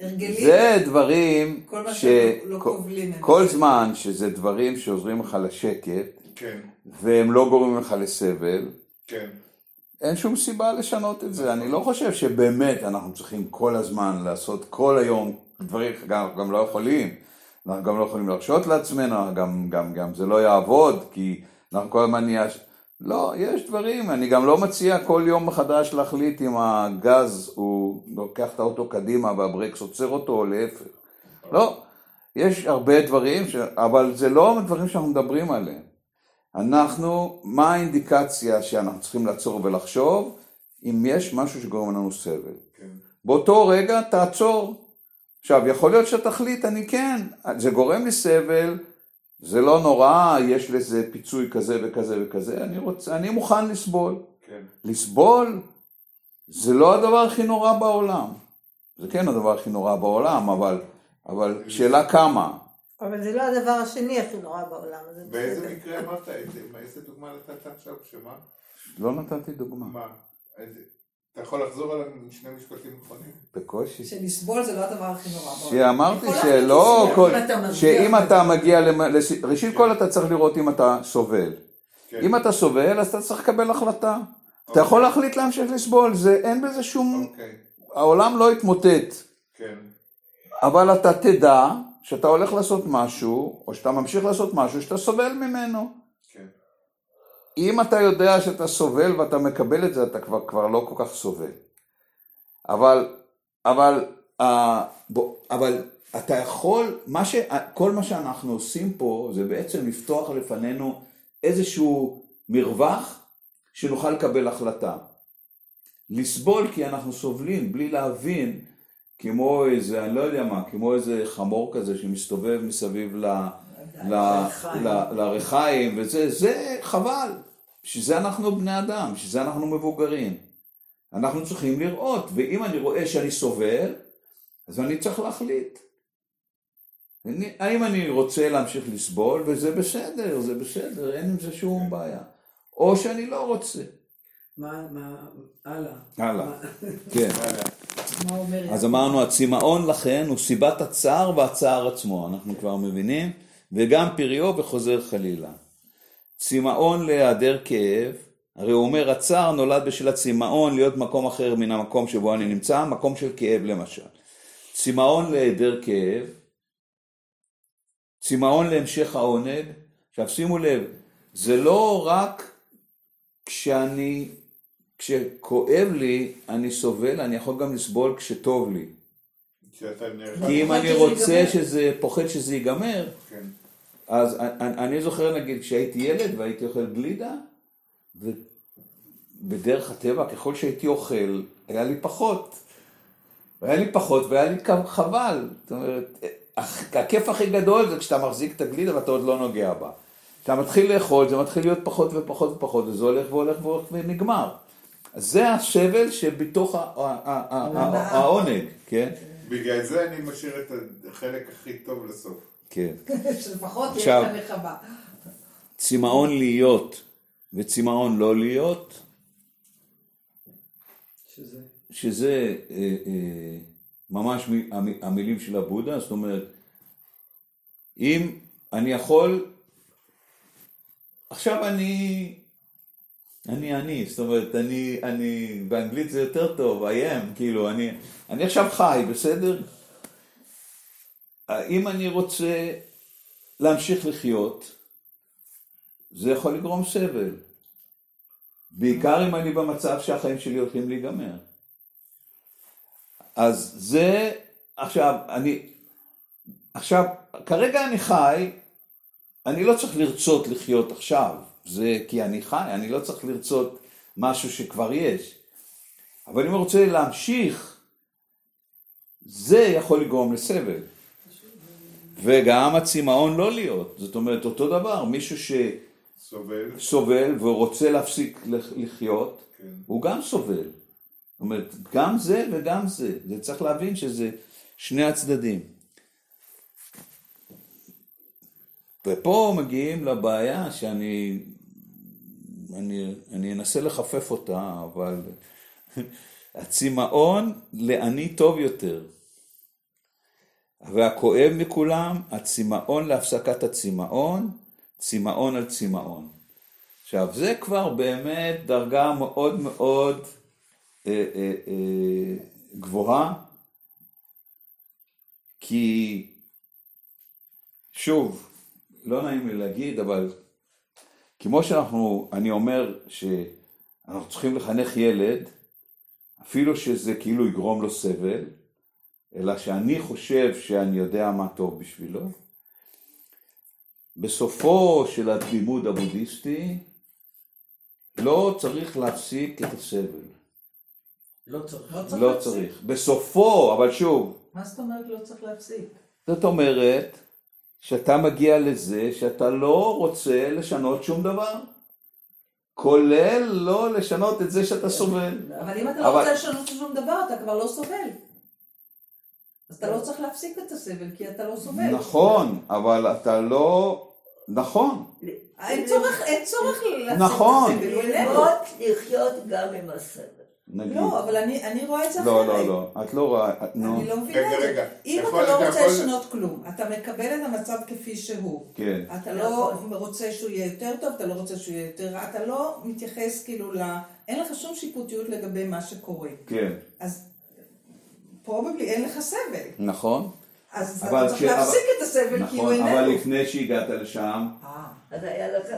הרגלים, זה דברים כל מה ש... שלא כל- קובלים. כל עושים. זמן שזה דברים שעוזרים לך לשקט, כן, והם לא גורמים לך לסבל, כן, אין שום סיבה לשנות את זה. אני לא חושב שבאמת אנחנו צריכים כל הזמן לעשות כל היום דברים, גם, גם לא יכולים. אנחנו גם לא יכולים להרשות לעצמנו, גם, גם, גם זה לא יעבוד, כי אנחנו כל הזמן נהיה... לא, יש דברים, אני גם לא מציע כל יום מחדש להחליט אם הגז הוא לוקח את האוטו קדימה והברקס עוצר אותו או להפך. לא, יש הרבה דברים, ש... אבל זה לא דברים שאנחנו מדברים עליהם. אנחנו, מה האינדיקציה שאנחנו צריכים לעצור ולחשוב אם יש משהו שגורם לנו סבל. כן. באותו רגע תעצור. עכשיו, יכול להיות שתחליט, אני כן, זה גורם לי סבל, זה לא נורא, יש לזה פיצוי כזה וכזה וכזה, אני, רוצה, אני מוכן לסבול. כן. לסבול זה לא הדבר הכי נורא בעולם. זה כן הדבר הכי נורא בעולם, אבל, אבל שאלה כמה. אבל זה לא הדבר השני הכי נורא בעולם, באיזה בסדר. מקרה אמרת את זה? איזה דוגמה נתת עכשיו? שמה? לא נתתי דוגמה. מה? איזה- אתה יכול לחזור על שני משפטים נכונים? בקושי. שלסבול זה לא הדבר הכי נורא. שאמרתי שלא, כל- אם אתה מגיע- שאם אתה מגיע, ראשית כל אתה צריך לראות אם אתה סובל. כן. אם אתה סובל אז אתה צריך לקבל החלטה. אתה יכול להחליט להמשיך לסבול, זה אין בזה שום, אוקיי, העולם לא יתמוטט, כן. אבל אתה תדע שאתה הולך לעשות משהו, או שאתה ממשיך לעשות משהו שאתה סובל ממנו. אם אתה יודע שאתה סובל ואתה מקבל את זה, אתה כבר, כבר לא כל כך סובל. אבל, אבל, אה, בוא, אבל אתה יכול, מה ש, כל מה שאנחנו עושים פה זה בעצם לפתוח לפנינו איזשהו מרווח שנוכל לקבל החלטה. לסבול כי אנחנו סובלים בלי להבין, כמו איזה, אני לא יודע מה, כמו איזה חמור כזה שמסתובב מסביב ל... ל- לרחיים. ל- לרחיים וזה, זה חבל. בשביל זה אנחנו בני אדם, בשביל זה אנחנו מבוגרים. אנחנו צריכים לראות, ואם אני רואה שאני סובל, אז אני צריך להחליט. אני, האם אני רוצה להמשיך לסבול, וזה בסדר, זה בסדר, אין עם זה שום בעיה. או שאני לא רוצה. מה, מה, הלאה. הלאה. כן. <laughs> מה אז אמרנו, הצמאון לכן הוא סיבת הצער והצער עצמו, אנחנו כבר מבינים, וגם פריו וחוזר חלילה. צמאון להיעדר כאב, הרי הוא אומר, הצער נולד בשל הצמאון להיות מקום אחר מן המקום שבו אני נמצא, מקום של כאב למשל. צמאון להיעדר כאב, צמאון להמשך העונג. עכשיו שימו לב, זה לא רק כשאני, כשכואב לי, אני סובל, אני יכול גם לסבול כשטוב לי. כי אם אני רוצה. שזה, פוחד שזה ייגמר, כן. אז אני, אני זוכר נגיד כשהייתי ילד והייתי אוכל גלידה, ובדרך הטבע ככל שהייתי אוכל, היה לי פחות. היה לי פחות והיה לי כ- חבל. זאת אומרת, הכ- הכיף הכי גדול זה כשאתה מחזיק את הגלידה ואתה עוד לא נוגע בה. כשאתה מתחיל לאכול זה מתחיל להיות פחות ופחות ופחות, וזה הולך והולך והולך ונגמר. זה הסבל שבתוך העונג, כן? בגלל זה אני משאיר את החלק הכי טוב לסוף. כן. <laughs> שלפחות עכשיו- יהיה לך נחמה. צמאון להיות וצמאון לא להיות, שזה, שזה אה, אה, ממש המילים של הבודה, זאת אומרת, אם אני יכול, עכשיו אני, אני אני, זאת אומרת, אני, אני, באנגלית זה יותר טוב, I am, כאילו, אני, אני עכשיו חי, בסדר? אם אני רוצה להמשיך לחיות, זה יכול לגרום סבל. בעיקר אם אני במצב שהחיים שלי הולכים להיגמר. אז זה, עכשיו, אני, עכשיו, כרגע אני חי, אני לא צריך לרצות לחיות עכשיו, זה כי אני חי, אני לא צריך לרצות משהו שכבר יש. אבל אם אני רוצה להמשיך, זה יכול לגרום לסבל. וגם הצמאון לא להיות, זאת אומרת אותו דבר, מישהו סובל. שסובל ורוצה להפסיק לח- לחיות, כן. הוא גם סובל. זאת אומרת, גם זה וגם זה, זה צריך להבין שזה שני הצדדים. ופה מגיעים לבעיה שאני אני, אני אנסה לחפף אותה, אבל <laughs> הצמאון לאני טוב יותר. והכואב מכולם, הצמאון להפסקת הצמאון, צמאון על צמאון. עכשיו, זה כבר באמת דרגה מאוד מאוד אה, אה, אה, גבוהה, כי שוב, לא נעים לי להגיד, אבל כמו שאנחנו, אני אומר שאנחנו צריכים לחנך ילד, אפילו שזה כאילו יגרום לו סבל, אלא שאני חושב שאני יודע מה טוב בשבילו. בסופו של הלימוד הבודהיסטי לא צריך להפסיק את הסבל. לא צריך. לא צריך לא. צריך. בסופו, אבל שוב, מה זאת אומרת לא צריך להפסיק? זאת אומרת שאתה מגיע לזה שאתה לא רוצה לשנות שום דבר. כולל לא לשנות את זה שאתה סובל. אבל אם אתה לא אבל- רוצה לשנות שום דבר, אתה כבר לא סובל. אז אתה לא צריך להפסיק את הסבל, כי אתה לא סובל. נכון, אבל אתה לא... נכון, אין צורך, אין צורך להפסיק נכון. את הסבל. ללמוד לחיות גם עם הסבל. נגיד. לא, אבל אני אני רואה את זה לא, אחרת. לא, לא, את לא רואה, את- נו, אני לא מבינה רגע, את זה. רגע. אם אתה לא רוצה יכול- לשנות כלום, אתה מקבל את המצב כפי שהוא. כן. אתה לא נכון. רוצה שהוא יהיה יותר טוב, אתה לא רוצה שהוא יהיה יותר רע, אתה לא מתייחס כאילו ל... אין לך שום שיפוטיות לגבי מה שקורה. כן, אז פרובבלי אין לך סבל. נכון, אז אבל אתה צריך כש- להפסיק את הסבל כי הוא נכון, אבל איננו. לפני שהגעת לשם, אה,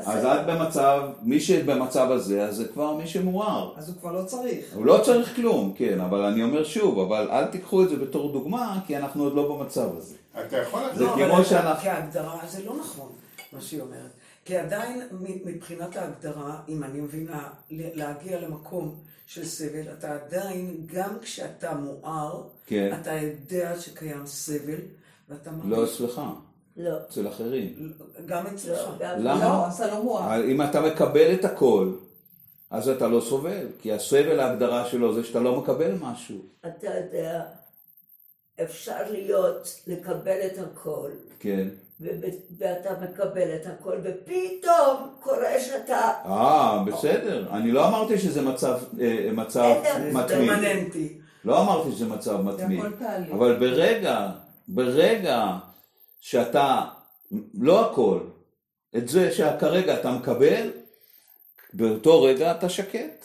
אז. את במצב, מי שבמצב הזה, אז זה כבר מי שמואר. אז הוא כבר לא צריך. הוא לא צריך כלום, כן, אבל אני אומר שוב, אבל אל תיקחו את זה בתור דוגמה, כי אנחנו עוד לא במצב הזה. אתה יכול זה כמו אבל שאנחנו- כהגדרה זה לא נכון, מה שהיא אומרת. כי עדיין מבחינת ההגדרה, אם אני מבינה, להגיע למקום של סבל, אתה עדיין, גם כשאתה מואר, כן. אתה יודע שקיים סבל, ואתה לא מרגיש, אצלך, לא. אצל אחרים. גם אצלך. לא, למה? לא, אתה לא מואר. אם אתה מקבל את הכל, אז אתה לא סובל, כי הסבל ההגדרה שלו זה שאתה לא מקבל משהו. אתה יודע, אפשר להיות, לקבל את הכל, כן. ואתה מקבל את הכל, ופתאום קורה שאתה... אה, בסדר. אני לא אמרתי שזה מצב, אה, מצב אין, זה מתמיד. לא אמרתי שזה מצב מתמיד. אבל ברגע, ברגע שאתה, לא הכל, את זה שכרגע אתה מקבל, באותו רגע אתה שקט.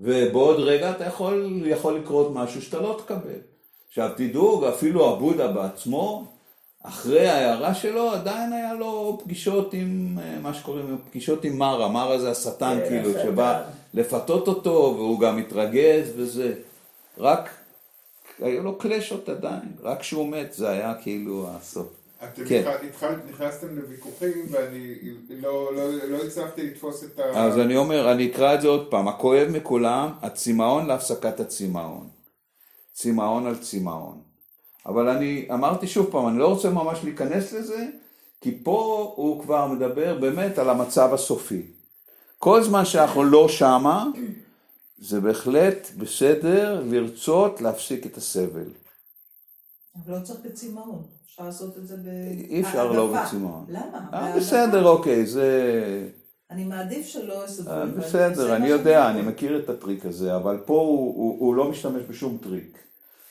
ובעוד רגע אתה יכול, יכול לקרות משהו שאתה לא תקבל. עכשיו תדעו, ואפילו הבודה בעצמו, אחרי ההערה שלו, עדיין היה לו פגישות עם, אה, מה שקוראים לו, פגישות עם מרה, מרה זה השטן כן, כאילו. שבא לפתות אותו, והוא גם התרגז וזה. רק, היו לו קלשות עדיין, רק כשהוא מת זה היה כאילו הסוף. אתם כן. נכנסתם לוויכוחים ואני לא- לא לא הצלחתי לתפוס את ה... אז אני אומר, אני אקרא את זה עוד פעם. הכואב מכולם, הצמאון להפסקת הצמאון. צמאון על צמאון. אבל אני אמרתי שוב פעם, אני לא רוצה ממש להיכנס לזה, כי פה הוא כבר מדבר באמת על המצב הסופי. כל זמן שאנחנו לא שמה, זה בהחלט בסדר לרצות להפסיק את הסבל. אבל לא צריך בצמאון. אפשר לעשות את זה בהעדפה. אי אפשר לא בצמאון. למה? אה. בסדר, אוקיי, זה... אני מעדיף שלא יסדרו. אה, בסדר, אני יודע. אני מכיר את הטריק הזה, אבל פה הוא לא משתמש בשום טריק.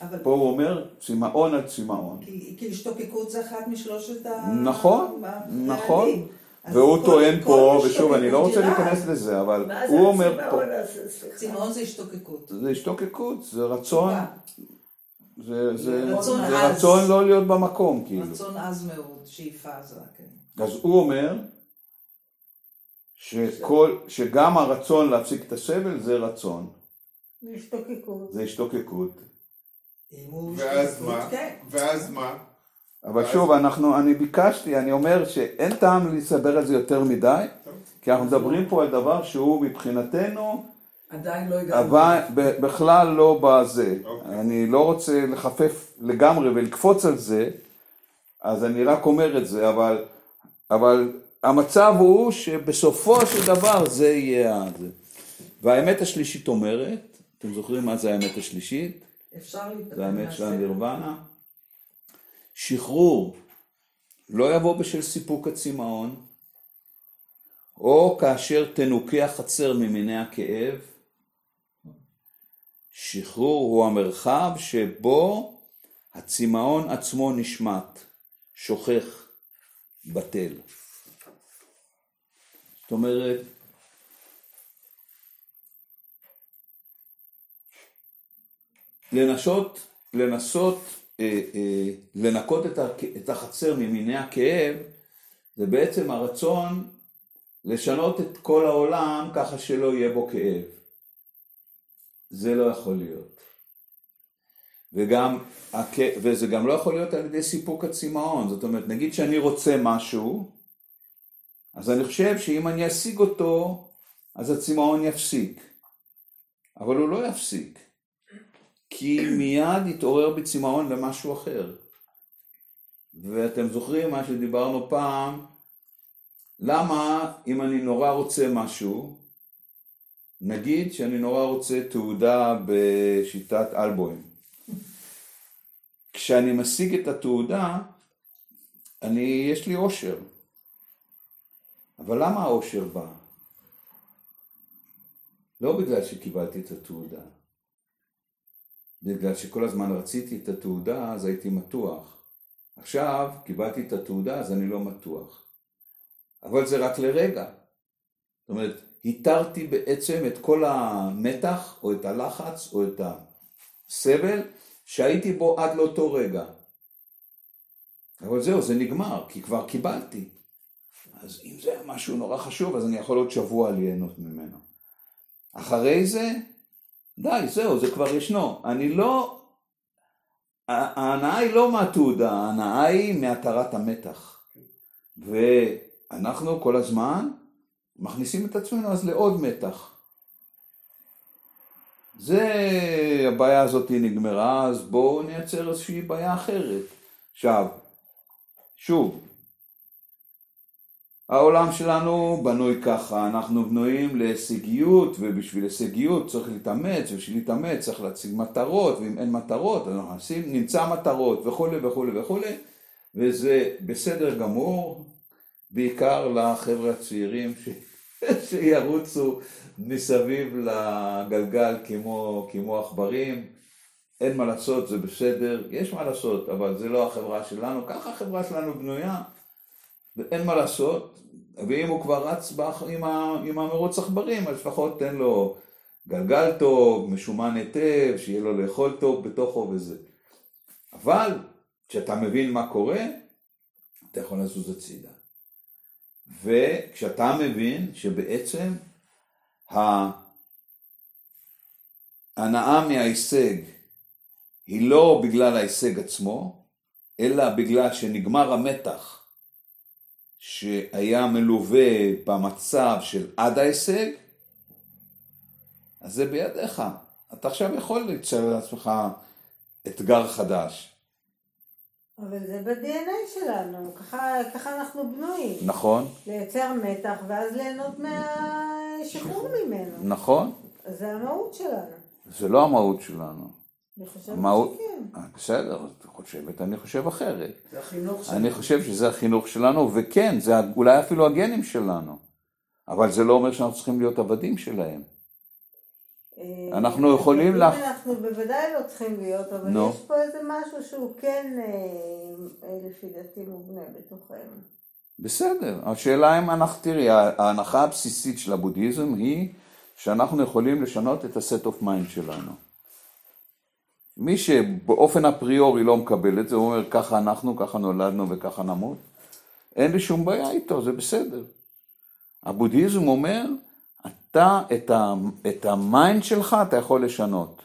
אבל פה הוא אומר צמאון על צמאון. כי כי השתוקקות זה אחת משלושת ה... נכון. נכון. והוא טוען פה, ושוב, אני לא רוצה. להיכנס לזה, אבל זה הוא אומר פה? סליחה. צמאון זה השתוקקות. זה השתוקקות, זה רצון, זה, זה, רצון זה. רצון לא להיות במקום, כאילו. רצון עז מאוד, שאיפה עזה, כן. אז הוא אומר שכל, שגם הרצון להפסיק את הסבל זה רצון, השתוקקות. זה השתוקקות. ואז מה? כן. ואז מה? אבל שוב, אנחנו, אני ביקשתי, אני אומר שאין טעם לסבר על זה יותר מדי, כי אנחנו מדברים פה על דבר שהוא מבחינתנו, עדיין לא הגענו. אבל בכלל לא בזה. אוקיי. אני לא רוצה לחפף לגמרי ולקפוץ על זה, אז אני רק אומר את זה, אבל, אבל המצב הוא שבסופו של דבר זה יהיה הזה. והאמת השלישית אומרת, אתם זוכרים מה זה האמת השלישית? אפשר להיפטר זה האמת של. הנירוונה. שחרור לא יבוא בשל סיפוק הצמאון, או כאשר תנוקה החצר ממיני הכאב. שחרור הוא המרחב שבו הצמאון עצמו נשמט, שוכח, בטל. זאת אומרת, לנסות, לנסות אה, אה, לנקות את, הכ- את החצר ממיני הכאב, זה בעצם הרצון לשנות את כל העולם ככה שלא יהיה בו כאב. זה לא יכול להיות. וגם, וזה גם לא יכול להיות על ידי סיפוק הצמאון, זאת אומרת, נגיד שאני רוצה משהו, אז אני חושב שאם אני אשיג אותו, אז הצמאון יפסיק. אבל הוא לא יפסיק. כי מיד יתעורר בצמאון למשהו אחר. ואתם זוכרים מה שדיברנו פעם, למה אם אני נורא רוצה משהו, נגיד שאני נורא רוצה תעודה בשיטת אלבוים. כשאני משיג את התעודה, אני, יש לי אושר. אבל למה האושר בא? לא בגלל שקיבלתי את התעודה. בגלל שכל הזמן רציתי את התעודה, אז הייתי מתוח. עכשיו קיבלתי את התעודה, אז אני לא מתוח. אבל זה רק לרגע. זאת אומרת, התרתי בעצם את כל המתח, או את הלחץ, או את הסבל, שהייתי בו עד לאותו רגע. אבל זהו, זה נגמר, כי כבר קיבלתי. אז אם זה משהו נורא חשוב, אז אני יכול עוד שבוע ליהנות ממנו. אחרי זה, די, זהו, זה כבר ישנו. אני לא... ההנאה היא לא מהתעודה, ההנאה היא מהתרת המתח. ואנחנו כל הזמן מכניסים את עצמנו אז לעוד מתח. זה, הבעיה הזאת נגמרה, אז בואו נייצר איזושהי בעיה אחרת. עכשיו, שוב, העולם שלנו בנוי ככה, אנחנו בנויים להישגיות, ובשביל הישגיות צריך להתאמץ, ובשביל להתאמץ צריך להציג מטרות, ואם אין מטרות, אז אנחנו נשים, נמצא מטרות וכולי וכולי וכולי, וזה בסדר גמור, בעיקר לחבר'ה הצעירים ש... <laughs> שירוצו מסביב לגלגל כמו, כמו עכברים, אין מה לעשות, זה בסדר, יש מה לעשות, אבל זה לא החברה שלנו, ככה החברה שלנו בנויה. ואין מה לעשות, ואם הוא כבר רץ באח, עם, ה, עם המרוץ עכברים, אז לפחות תן לו גלגל טוב, משומן היטב, שיהיה לו לאכול טוב בתוכו וזה. אבל כשאתה מבין מה קורה, אתה יכול לזוז הצידה. וכשאתה מבין שבעצם ההנאה מההישג היא לא בגלל ההישג עצמו, אלא בגלל שנגמר המתח שהיה מלווה במצב של עד ההישג, אז זה בידיך. אתה עכשיו יכול ליצור לעצמך אתגר חדש. אבל זה ב-DNA שלנו, ככה, ככה אנחנו בנויים. נכון. לייצר מתח ואז ליהנות מהשחרור ממנו. נכון. זה המהות שלנו. זה לא המהות שלנו. אני חושבת שכן. אה, בסדר, את חושבת, אני חושב אחרת. זה החינוך שלנו. אני חושב שזה החינוך שלנו, וכן, זה אולי אפילו הגנים שלנו. אבל זה לא אומר שאנחנו צריכים להיות עבדים שלהם. אה, אנחנו יכולים לך- אנחנו בוודאי לא צריכים להיות, אבל. יש פה איזה משהו שהוא כן, אה, לפי דעתי, מובנה בתוכנו. בסדר, השאלה אם אנחנו, תראי, ההנחה הבסיסית של הבודהיזם היא שאנחנו יכולים לשנות את ה set of mind שלנו. מי שבאופן אפריורי לא מקבל את זה, הוא אומר ככה אנחנו, ככה נולדנו וככה נמות, אין לי שום בעיה איתו, זה בסדר. הבודהיזם אומר, אתה, את, ה, את ה mind שלך אתה יכול לשנות,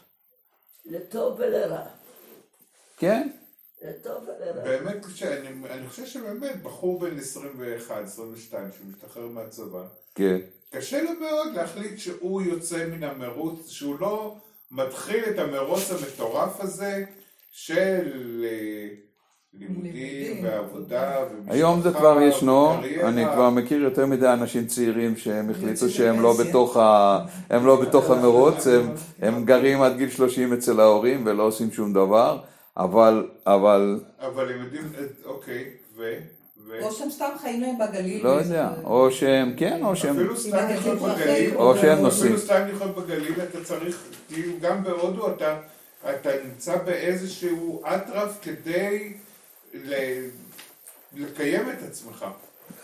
לטוב ולרע. כן? לטוב ולרע. באמת, שאני, אני חושב שבאמת בחור בן 21, 22 שמשתחרר מהצבא, כן. קשה לו מאוד להחליט שהוא יוצא מן המרוץ, שהוא לא מתחיל את המרוץ המטורף הזה של אה, לימודים. ועבודה ומשפחה היום זה כבר ישנו. אני כבר מכיר יותר מדי אנשים צעירים שהם החליטו שהם לא. בתוך, ה... הם לא בתוך המרוץ, הם, הם גרים עד גיל 30 אצל ההורים ולא עושים שום דבר, אבל, אבל אבל הם יודעים, אה, אוקיי, ו... ו... או שהם סתם חיים להם בגליל. לא יודע, או שהם כן, או שהם, אפילו סתם לחיות בגליל. או שהם נוסעים. אפילו סתם לחיות בגליל אתה צריך, כאילו גם בהודו אתה, אתה נמצא באיזשהו אטרף כדי ל... לקיים את עצמך.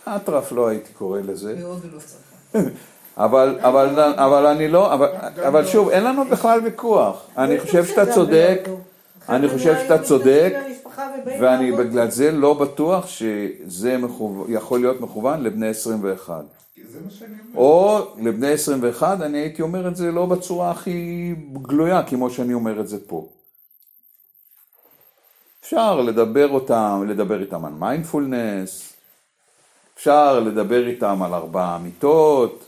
אטרף לא הייתי קורא לזה, לא צריך. <laughs> אבל, אבל, אבל אני לא, אבל, אבל שוב, אין לנו בכלל ויכוח, אני חושב שאתה צודק, אני חושב שאתה צודק, ואני בגלל זה לא בטוח שזה מכו... יכול להיות מכוון לבני 21. כי זה מה שאני אומר. או לבני 21, אני הייתי אומר את זה לא בצורה הכי גלויה כמו שאני אומר את זה פה. אפשר לדבר אותם, לדבר איתם על מיינדפולנס, אפשר לדבר איתם על ארבע אמיתות,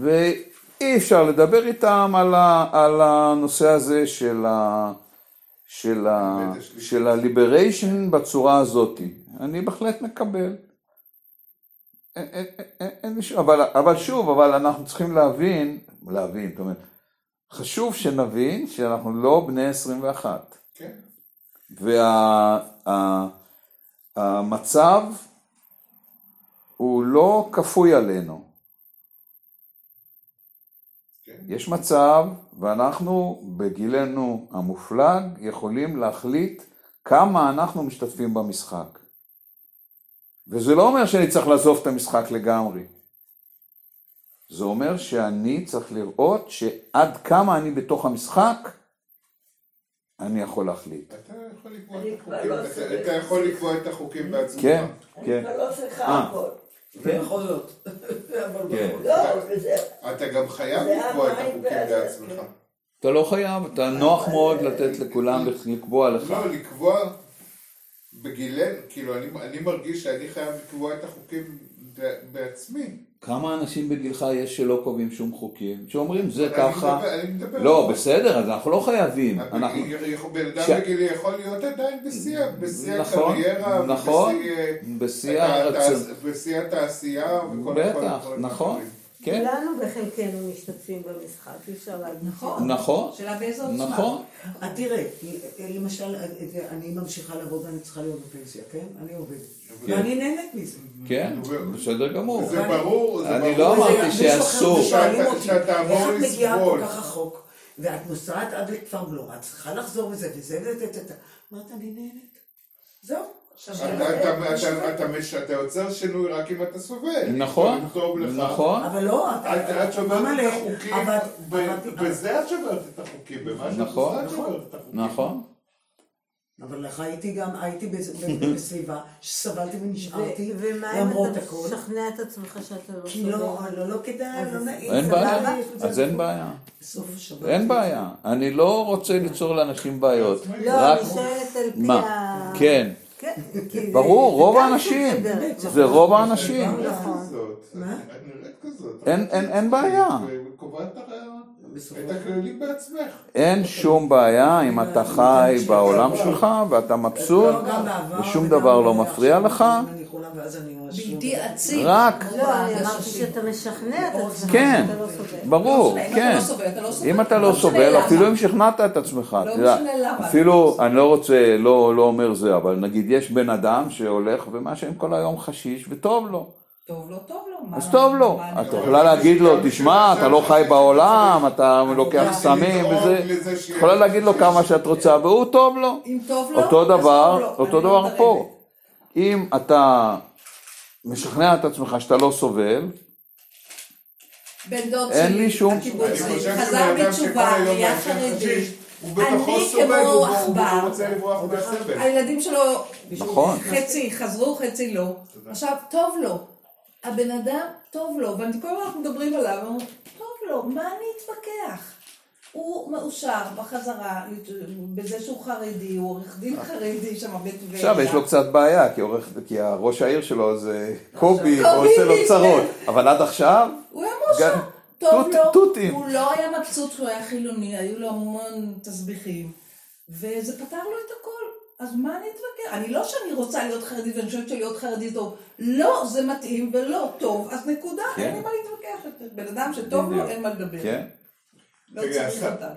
ואי אפשר לדבר איתם על, ה, על הנושא הזה של, ה, של, ה. של הליבריישן בצורה הזאת. אני בהחלט מקבל. אין- אין- אין- אבל, אבל שוב, אבל אנחנו צריכים להבין, להבין, זאת אומרת, חשוב שנבין שאנחנו לא בני 21. כן. והמצב הוא לא כפוי עלינו. כן. יש מצב, ואנחנו בגילנו המופלג יכולים להחליט כמה אנחנו משתתפים במשחק. וזה לא אומר שאני צריך לעזוב את המשחק לגמרי. זה אומר שאני צריך לראות שעד כמה אני בתוך המשחק, אני יכול להחליט. אתה יכול לקבוע אני את החוקים, לא החוקים בעצמך. כן, אני כן. כבר לא צריכה אה. הכל. כן. בכל זאת. <laughs> לא, זה... אתה גם חייב לקבוע את החוקים בעצמך. כן. אתה לא חייב, אתה נוח מאוד לתת לכולם לקבוע לך. לא, לקבוע בגילנו, כאילו אני, אני מרגיש שאני חייב לקבוע את החוקים בעצמי. כמה אנשים בגילך יש שלא קובעים שום חוקים? שאומרים זה ככה. לא, בסדר, אז אנחנו לא חייבים. אנחנו... בן אדם בגילי יכול להיות עדיין בשיא נכון, הקריירה, נכון, אה, בשיא התעשייה בטח, נכון. כן, כולנו בחלקנו משתתפים במשחק, אי אפשר להגיד. נכון. נכון, שאלה באיזה עוצמה. נכון. אה, תראה, למשל, אה, אני ממשיכה לעבוד ואני צריכה להיות בפנסיה, כן? אני עובדת. ואני נהנית מזה. כן, בסדר גמור. זה ברור, זה אני ברור. לא אמרתי שאסור. שאתה- איך את מגיעה. כל כך רחוק, ואת נוסעת עד לכפר גלורה, את צריכה לחזור וזה וזה וזה וזה. אמרת, אני נהנית. זהו. אתה- אתה- אתה- אתה יוצר שינוי רק אם אתה סובל. נכון. נכון. אבל לא, את- שוברת את החוקים, בזה את שוברת את החוקים, במה שאת נכון, עושה את שוברת את החוקים. נכון. אבל לך הייתי גם, הייתי בסביבה שסבלתי ונשארתי, ו- ומה אם למרות אתה. משכנע את עצמך שאתה לא כי לא? לא, לא כדאי, לא נעים. אין בעיה, אז אין. בעיה. אין בעיה. אני לא רוצה ליצור לאנשים בעיות. לא, אני שואלת על פי? ה... כן. כן, כי ברור, רוב האנשים. זה. רוב האנשים. אין בעיה. את הכללים בעצמך. אין שום בעיה אם אתה חי בעולם שלך ואתה מבסוט לא, ושום דבר לא מפריע לך. בלתי. רק- לא, אמרתי. שאתה משכנע את עצמך כן, לא. ברור, לא כן. לא לא. אם אתה לא סובל. אפילו אם שכנעת את עצמך, לא משנה למה. אפילו, אני לא רוצה, לא לא אומר זה, אבל נגיד יש בן אדם שהולך ומעשן כל היום חשיש וטוב לו. טוב לו, טוב לו. אז טוב לו, את יכולה להגיד לו, תשמע, אתה לא חי בעולם, אתה לוקח סמים וזה, את יכולה להגיד לו כמה שאת רוצה, והוא טוב לו. אם טוב לו, אותו דבר. אותו לא דבר. פה. אם אתה משכנע את עצמך שאתה לא סובל, בן דוד אין שלי, לי שום- חזר בתשובה, נהיה חרדי. אני כמו עכבר. הילדים שלו נכון. חצי חזרו, חצי לא. עכשיו, טוב לו. הבן אדם, טוב לו, ואני כל הזמן מדברים עליו, אומרים, טוב לו, מה אני אתווכח? הוא מאושר בחזרה, בזה שהוא חרדי, הוא עורך דין חרדי שם בטבריה. עכשיו יש לו קצת בעיה, כי עורך- כי הראש העיר שלו זה קובי, הוא עושה לו כן. צרות, אבל עד עכשיו, הוא היה מאושר, טוב לו. הוא לא היה מבסוט שהוא היה חילוני, היו לו המון תסביכים, וזה פתר לו את הכל. אז מה אני אתווכח? אני לא שאני רוצה להיות חרדית ואני חושבת שלהיות חרדי טוב. לא, זה מתאים ולא טוב, אז נקודה, כן. אין לי מה להתווכח יותר. בן אדם שטוב לו. אין מה לדבר. כן, לא רגע.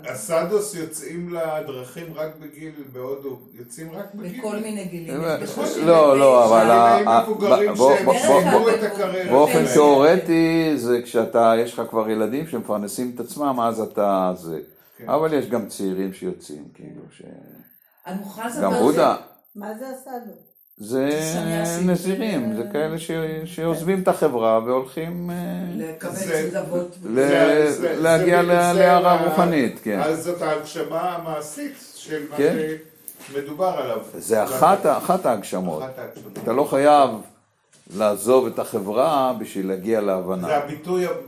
הסאדוס יוצאים לדרכים רק בגיל בהודו, יוצאים רק בגיל. בכל מיני גילים. לא, לא, אבל. באופן פנסיה. תיאורטי זה כשאתה, יש לך כבר ילדים שמפרנסים את עצמם, אז אתה זה. כן. אבל יש גם צעירים שיוצאים, כאילו, ש... אני מוכרחה לספר גם. בודה. מה זה הסדו? זה. נזירים, זה כאלה ש- שעוזבים את החברה והולכים אה, להגיע להערה רוחנית, כן. אז זאת ההגשמה המעשית של מה כן. שמדובר עליו. זה אחת ההגשמות. אחת ההגשמות. אתה לא חייב לעזוב את החברה בשביל להגיע להבנה. זה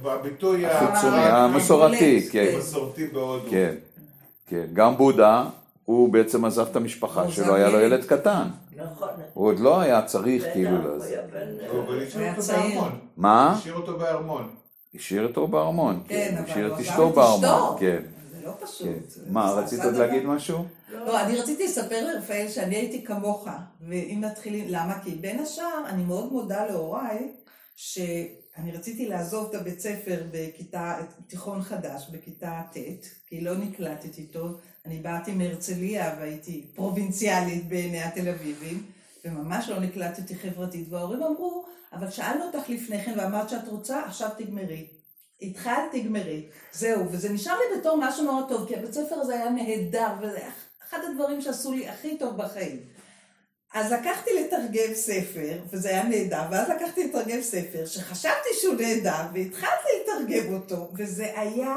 הביטוי, החיצוני, המסורתי, כן. המסורתי בהודו. כן, כן. גם בודה, הוא בעצם עזב את המשפחה שלו, היה לו ילד. קטן. נכון. הוא עוד לא היה צריך כאילו לזה. הוא אבל השאיר אותו. בארמון. מה? השאיר אותו בארמון. השאיר אותו בארמון. כן, אבל השאיר את אשתו בארמון. כן, זה לא פשוט. כן. מה, רצית עוד. להגיד משהו? לא, אני רציתי לספר לרפאל שאני הייתי כמוך, ואם נתחיל, למה? כי בין השאר, אני מאוד מודה להוריי, אני רציתי לעזוב את הבית ספר בכיתה, תיכון חדש, בכיתה ט', כי לא נקלטתי טוב. אני באתי מהרצליה והייתי פרובינציאלית בעיני התל אביבים, וממש לא נקלטתי חברתית, וההורים אמרו, אבל שאלנו אותך לפני כן ואמרת שאת רוצה, עכשיו תגמרי. התחלת, תגמרי. זהו, וזה נשאר לי בתור משהו מאוד טוב, כי הבית ספר הזה היה נהדר, וזה אחד הדברים שעשו לי הכי טוב בחיים. אז לקחתי לתרגם ספר, וזה היה נהדר, ואז לקחתי לתרגם ספר, שחשבתי שהוא נהדר, והתחלתי לתרגם אותו, וזה היה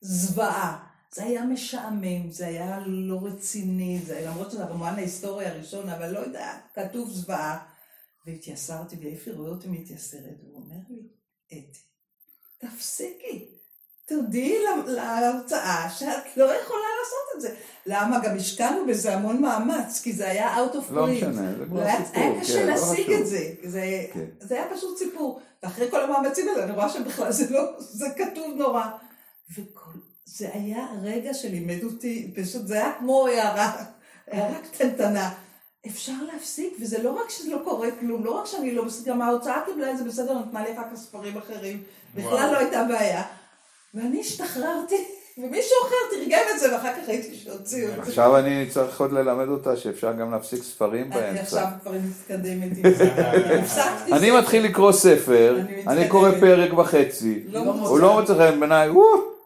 זוועה. זה היה משעמם, זה היה לא רציני, זה, למרות שזה הרומן ההיסטורי הראשון, אבל לא יודע, כתוב זוועה. והתייסרתי, ואפי רואה אותי מתייסרת, והוא אומר לי, אתי, תפסיקי, תודיעי לה- להרצאה שאת לא יכולה לעשות את זה. למה? גם השקענו בזה המון מאמץ, כי זה היה out of לא. משנה, זה כבר היה- סיפור, היה קשה כן, לא להשיג חשוב. את זה. זה, כן. זה היה פשוט סיפור. ואחרי כל המאמצים האלה, אני רואה שבכלל זה לא, זה כתוב נורא. וכל, זה היה רגע שלימד אותי, פשוט זה היה כמו הערה, הערה קטנטנה. אפשר להפסיק, וזה לא רק שזה לא קורה כלום, לא רק שאני לא בסדר, גם ההוצאה קיבלה את זה בסדר, נתנה לי אחר כך ספרים אחרים, בכלל. לא הייתה בעיה. ואני השתחררתי, ומישהו אחר תרגם את זה, ואחר כך ראיתי שהוציאו את זה. עכשיו אני צריך עוד ללמד אותה שאפשר גם להפסיק ספרים אני עכשיו באמצע. כבר מתקדמת עם זה. <laughs> אני. מתחיל לקרוא ספר, אני קורא. פרק וחצי, לא הוא. לא מוצא חן בעיניי,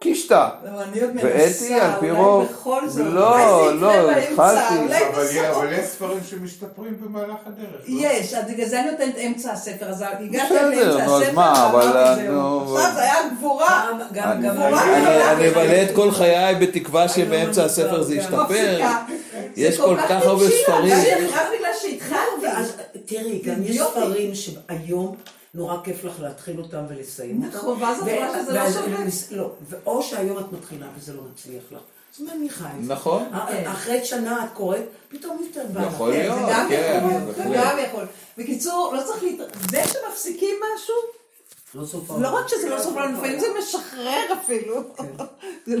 אני עוד ואתי, מנסה, על פי אולי רוב- בכל זאת, לא, לא, התחלתי. אבל יש- בסוף. אבל יש ספרים שמשתפרים במהלך הדרך. לא? יש, אז בגלל זה אני נותנת אמצע הספר, אז בסדר, לאמצע נו, אז הספר, מה, אבל. עכשיו זה היה גבורה, אני- אבלה את כל חיי בתקווה אני שבאמצע לא הספר זה. ישתפר. יש כל כך הרבה ספרים. רק בגלל שהתחלתי. תראי, גם יש. ספרים שהיום נורא כיף לך להתחיל אותם ולסיים אותם. נכון, ואז את רואה שזה לא שווה. לא, או שהיום את מתחילה וזה לא מצליח לך. אז מניחה את זה. נכון. א- אחרי שנה את קוראת, פתאום יותר בא לך. יכול כן, להיות, זה גם כן, יכול, זה בהחלט. גם יכול. בקיצור, לא צריך להת... זה שמפסיקים משהו, לא לא רק שזה לא סוף, לפעמים זה משחרר אפילו. זה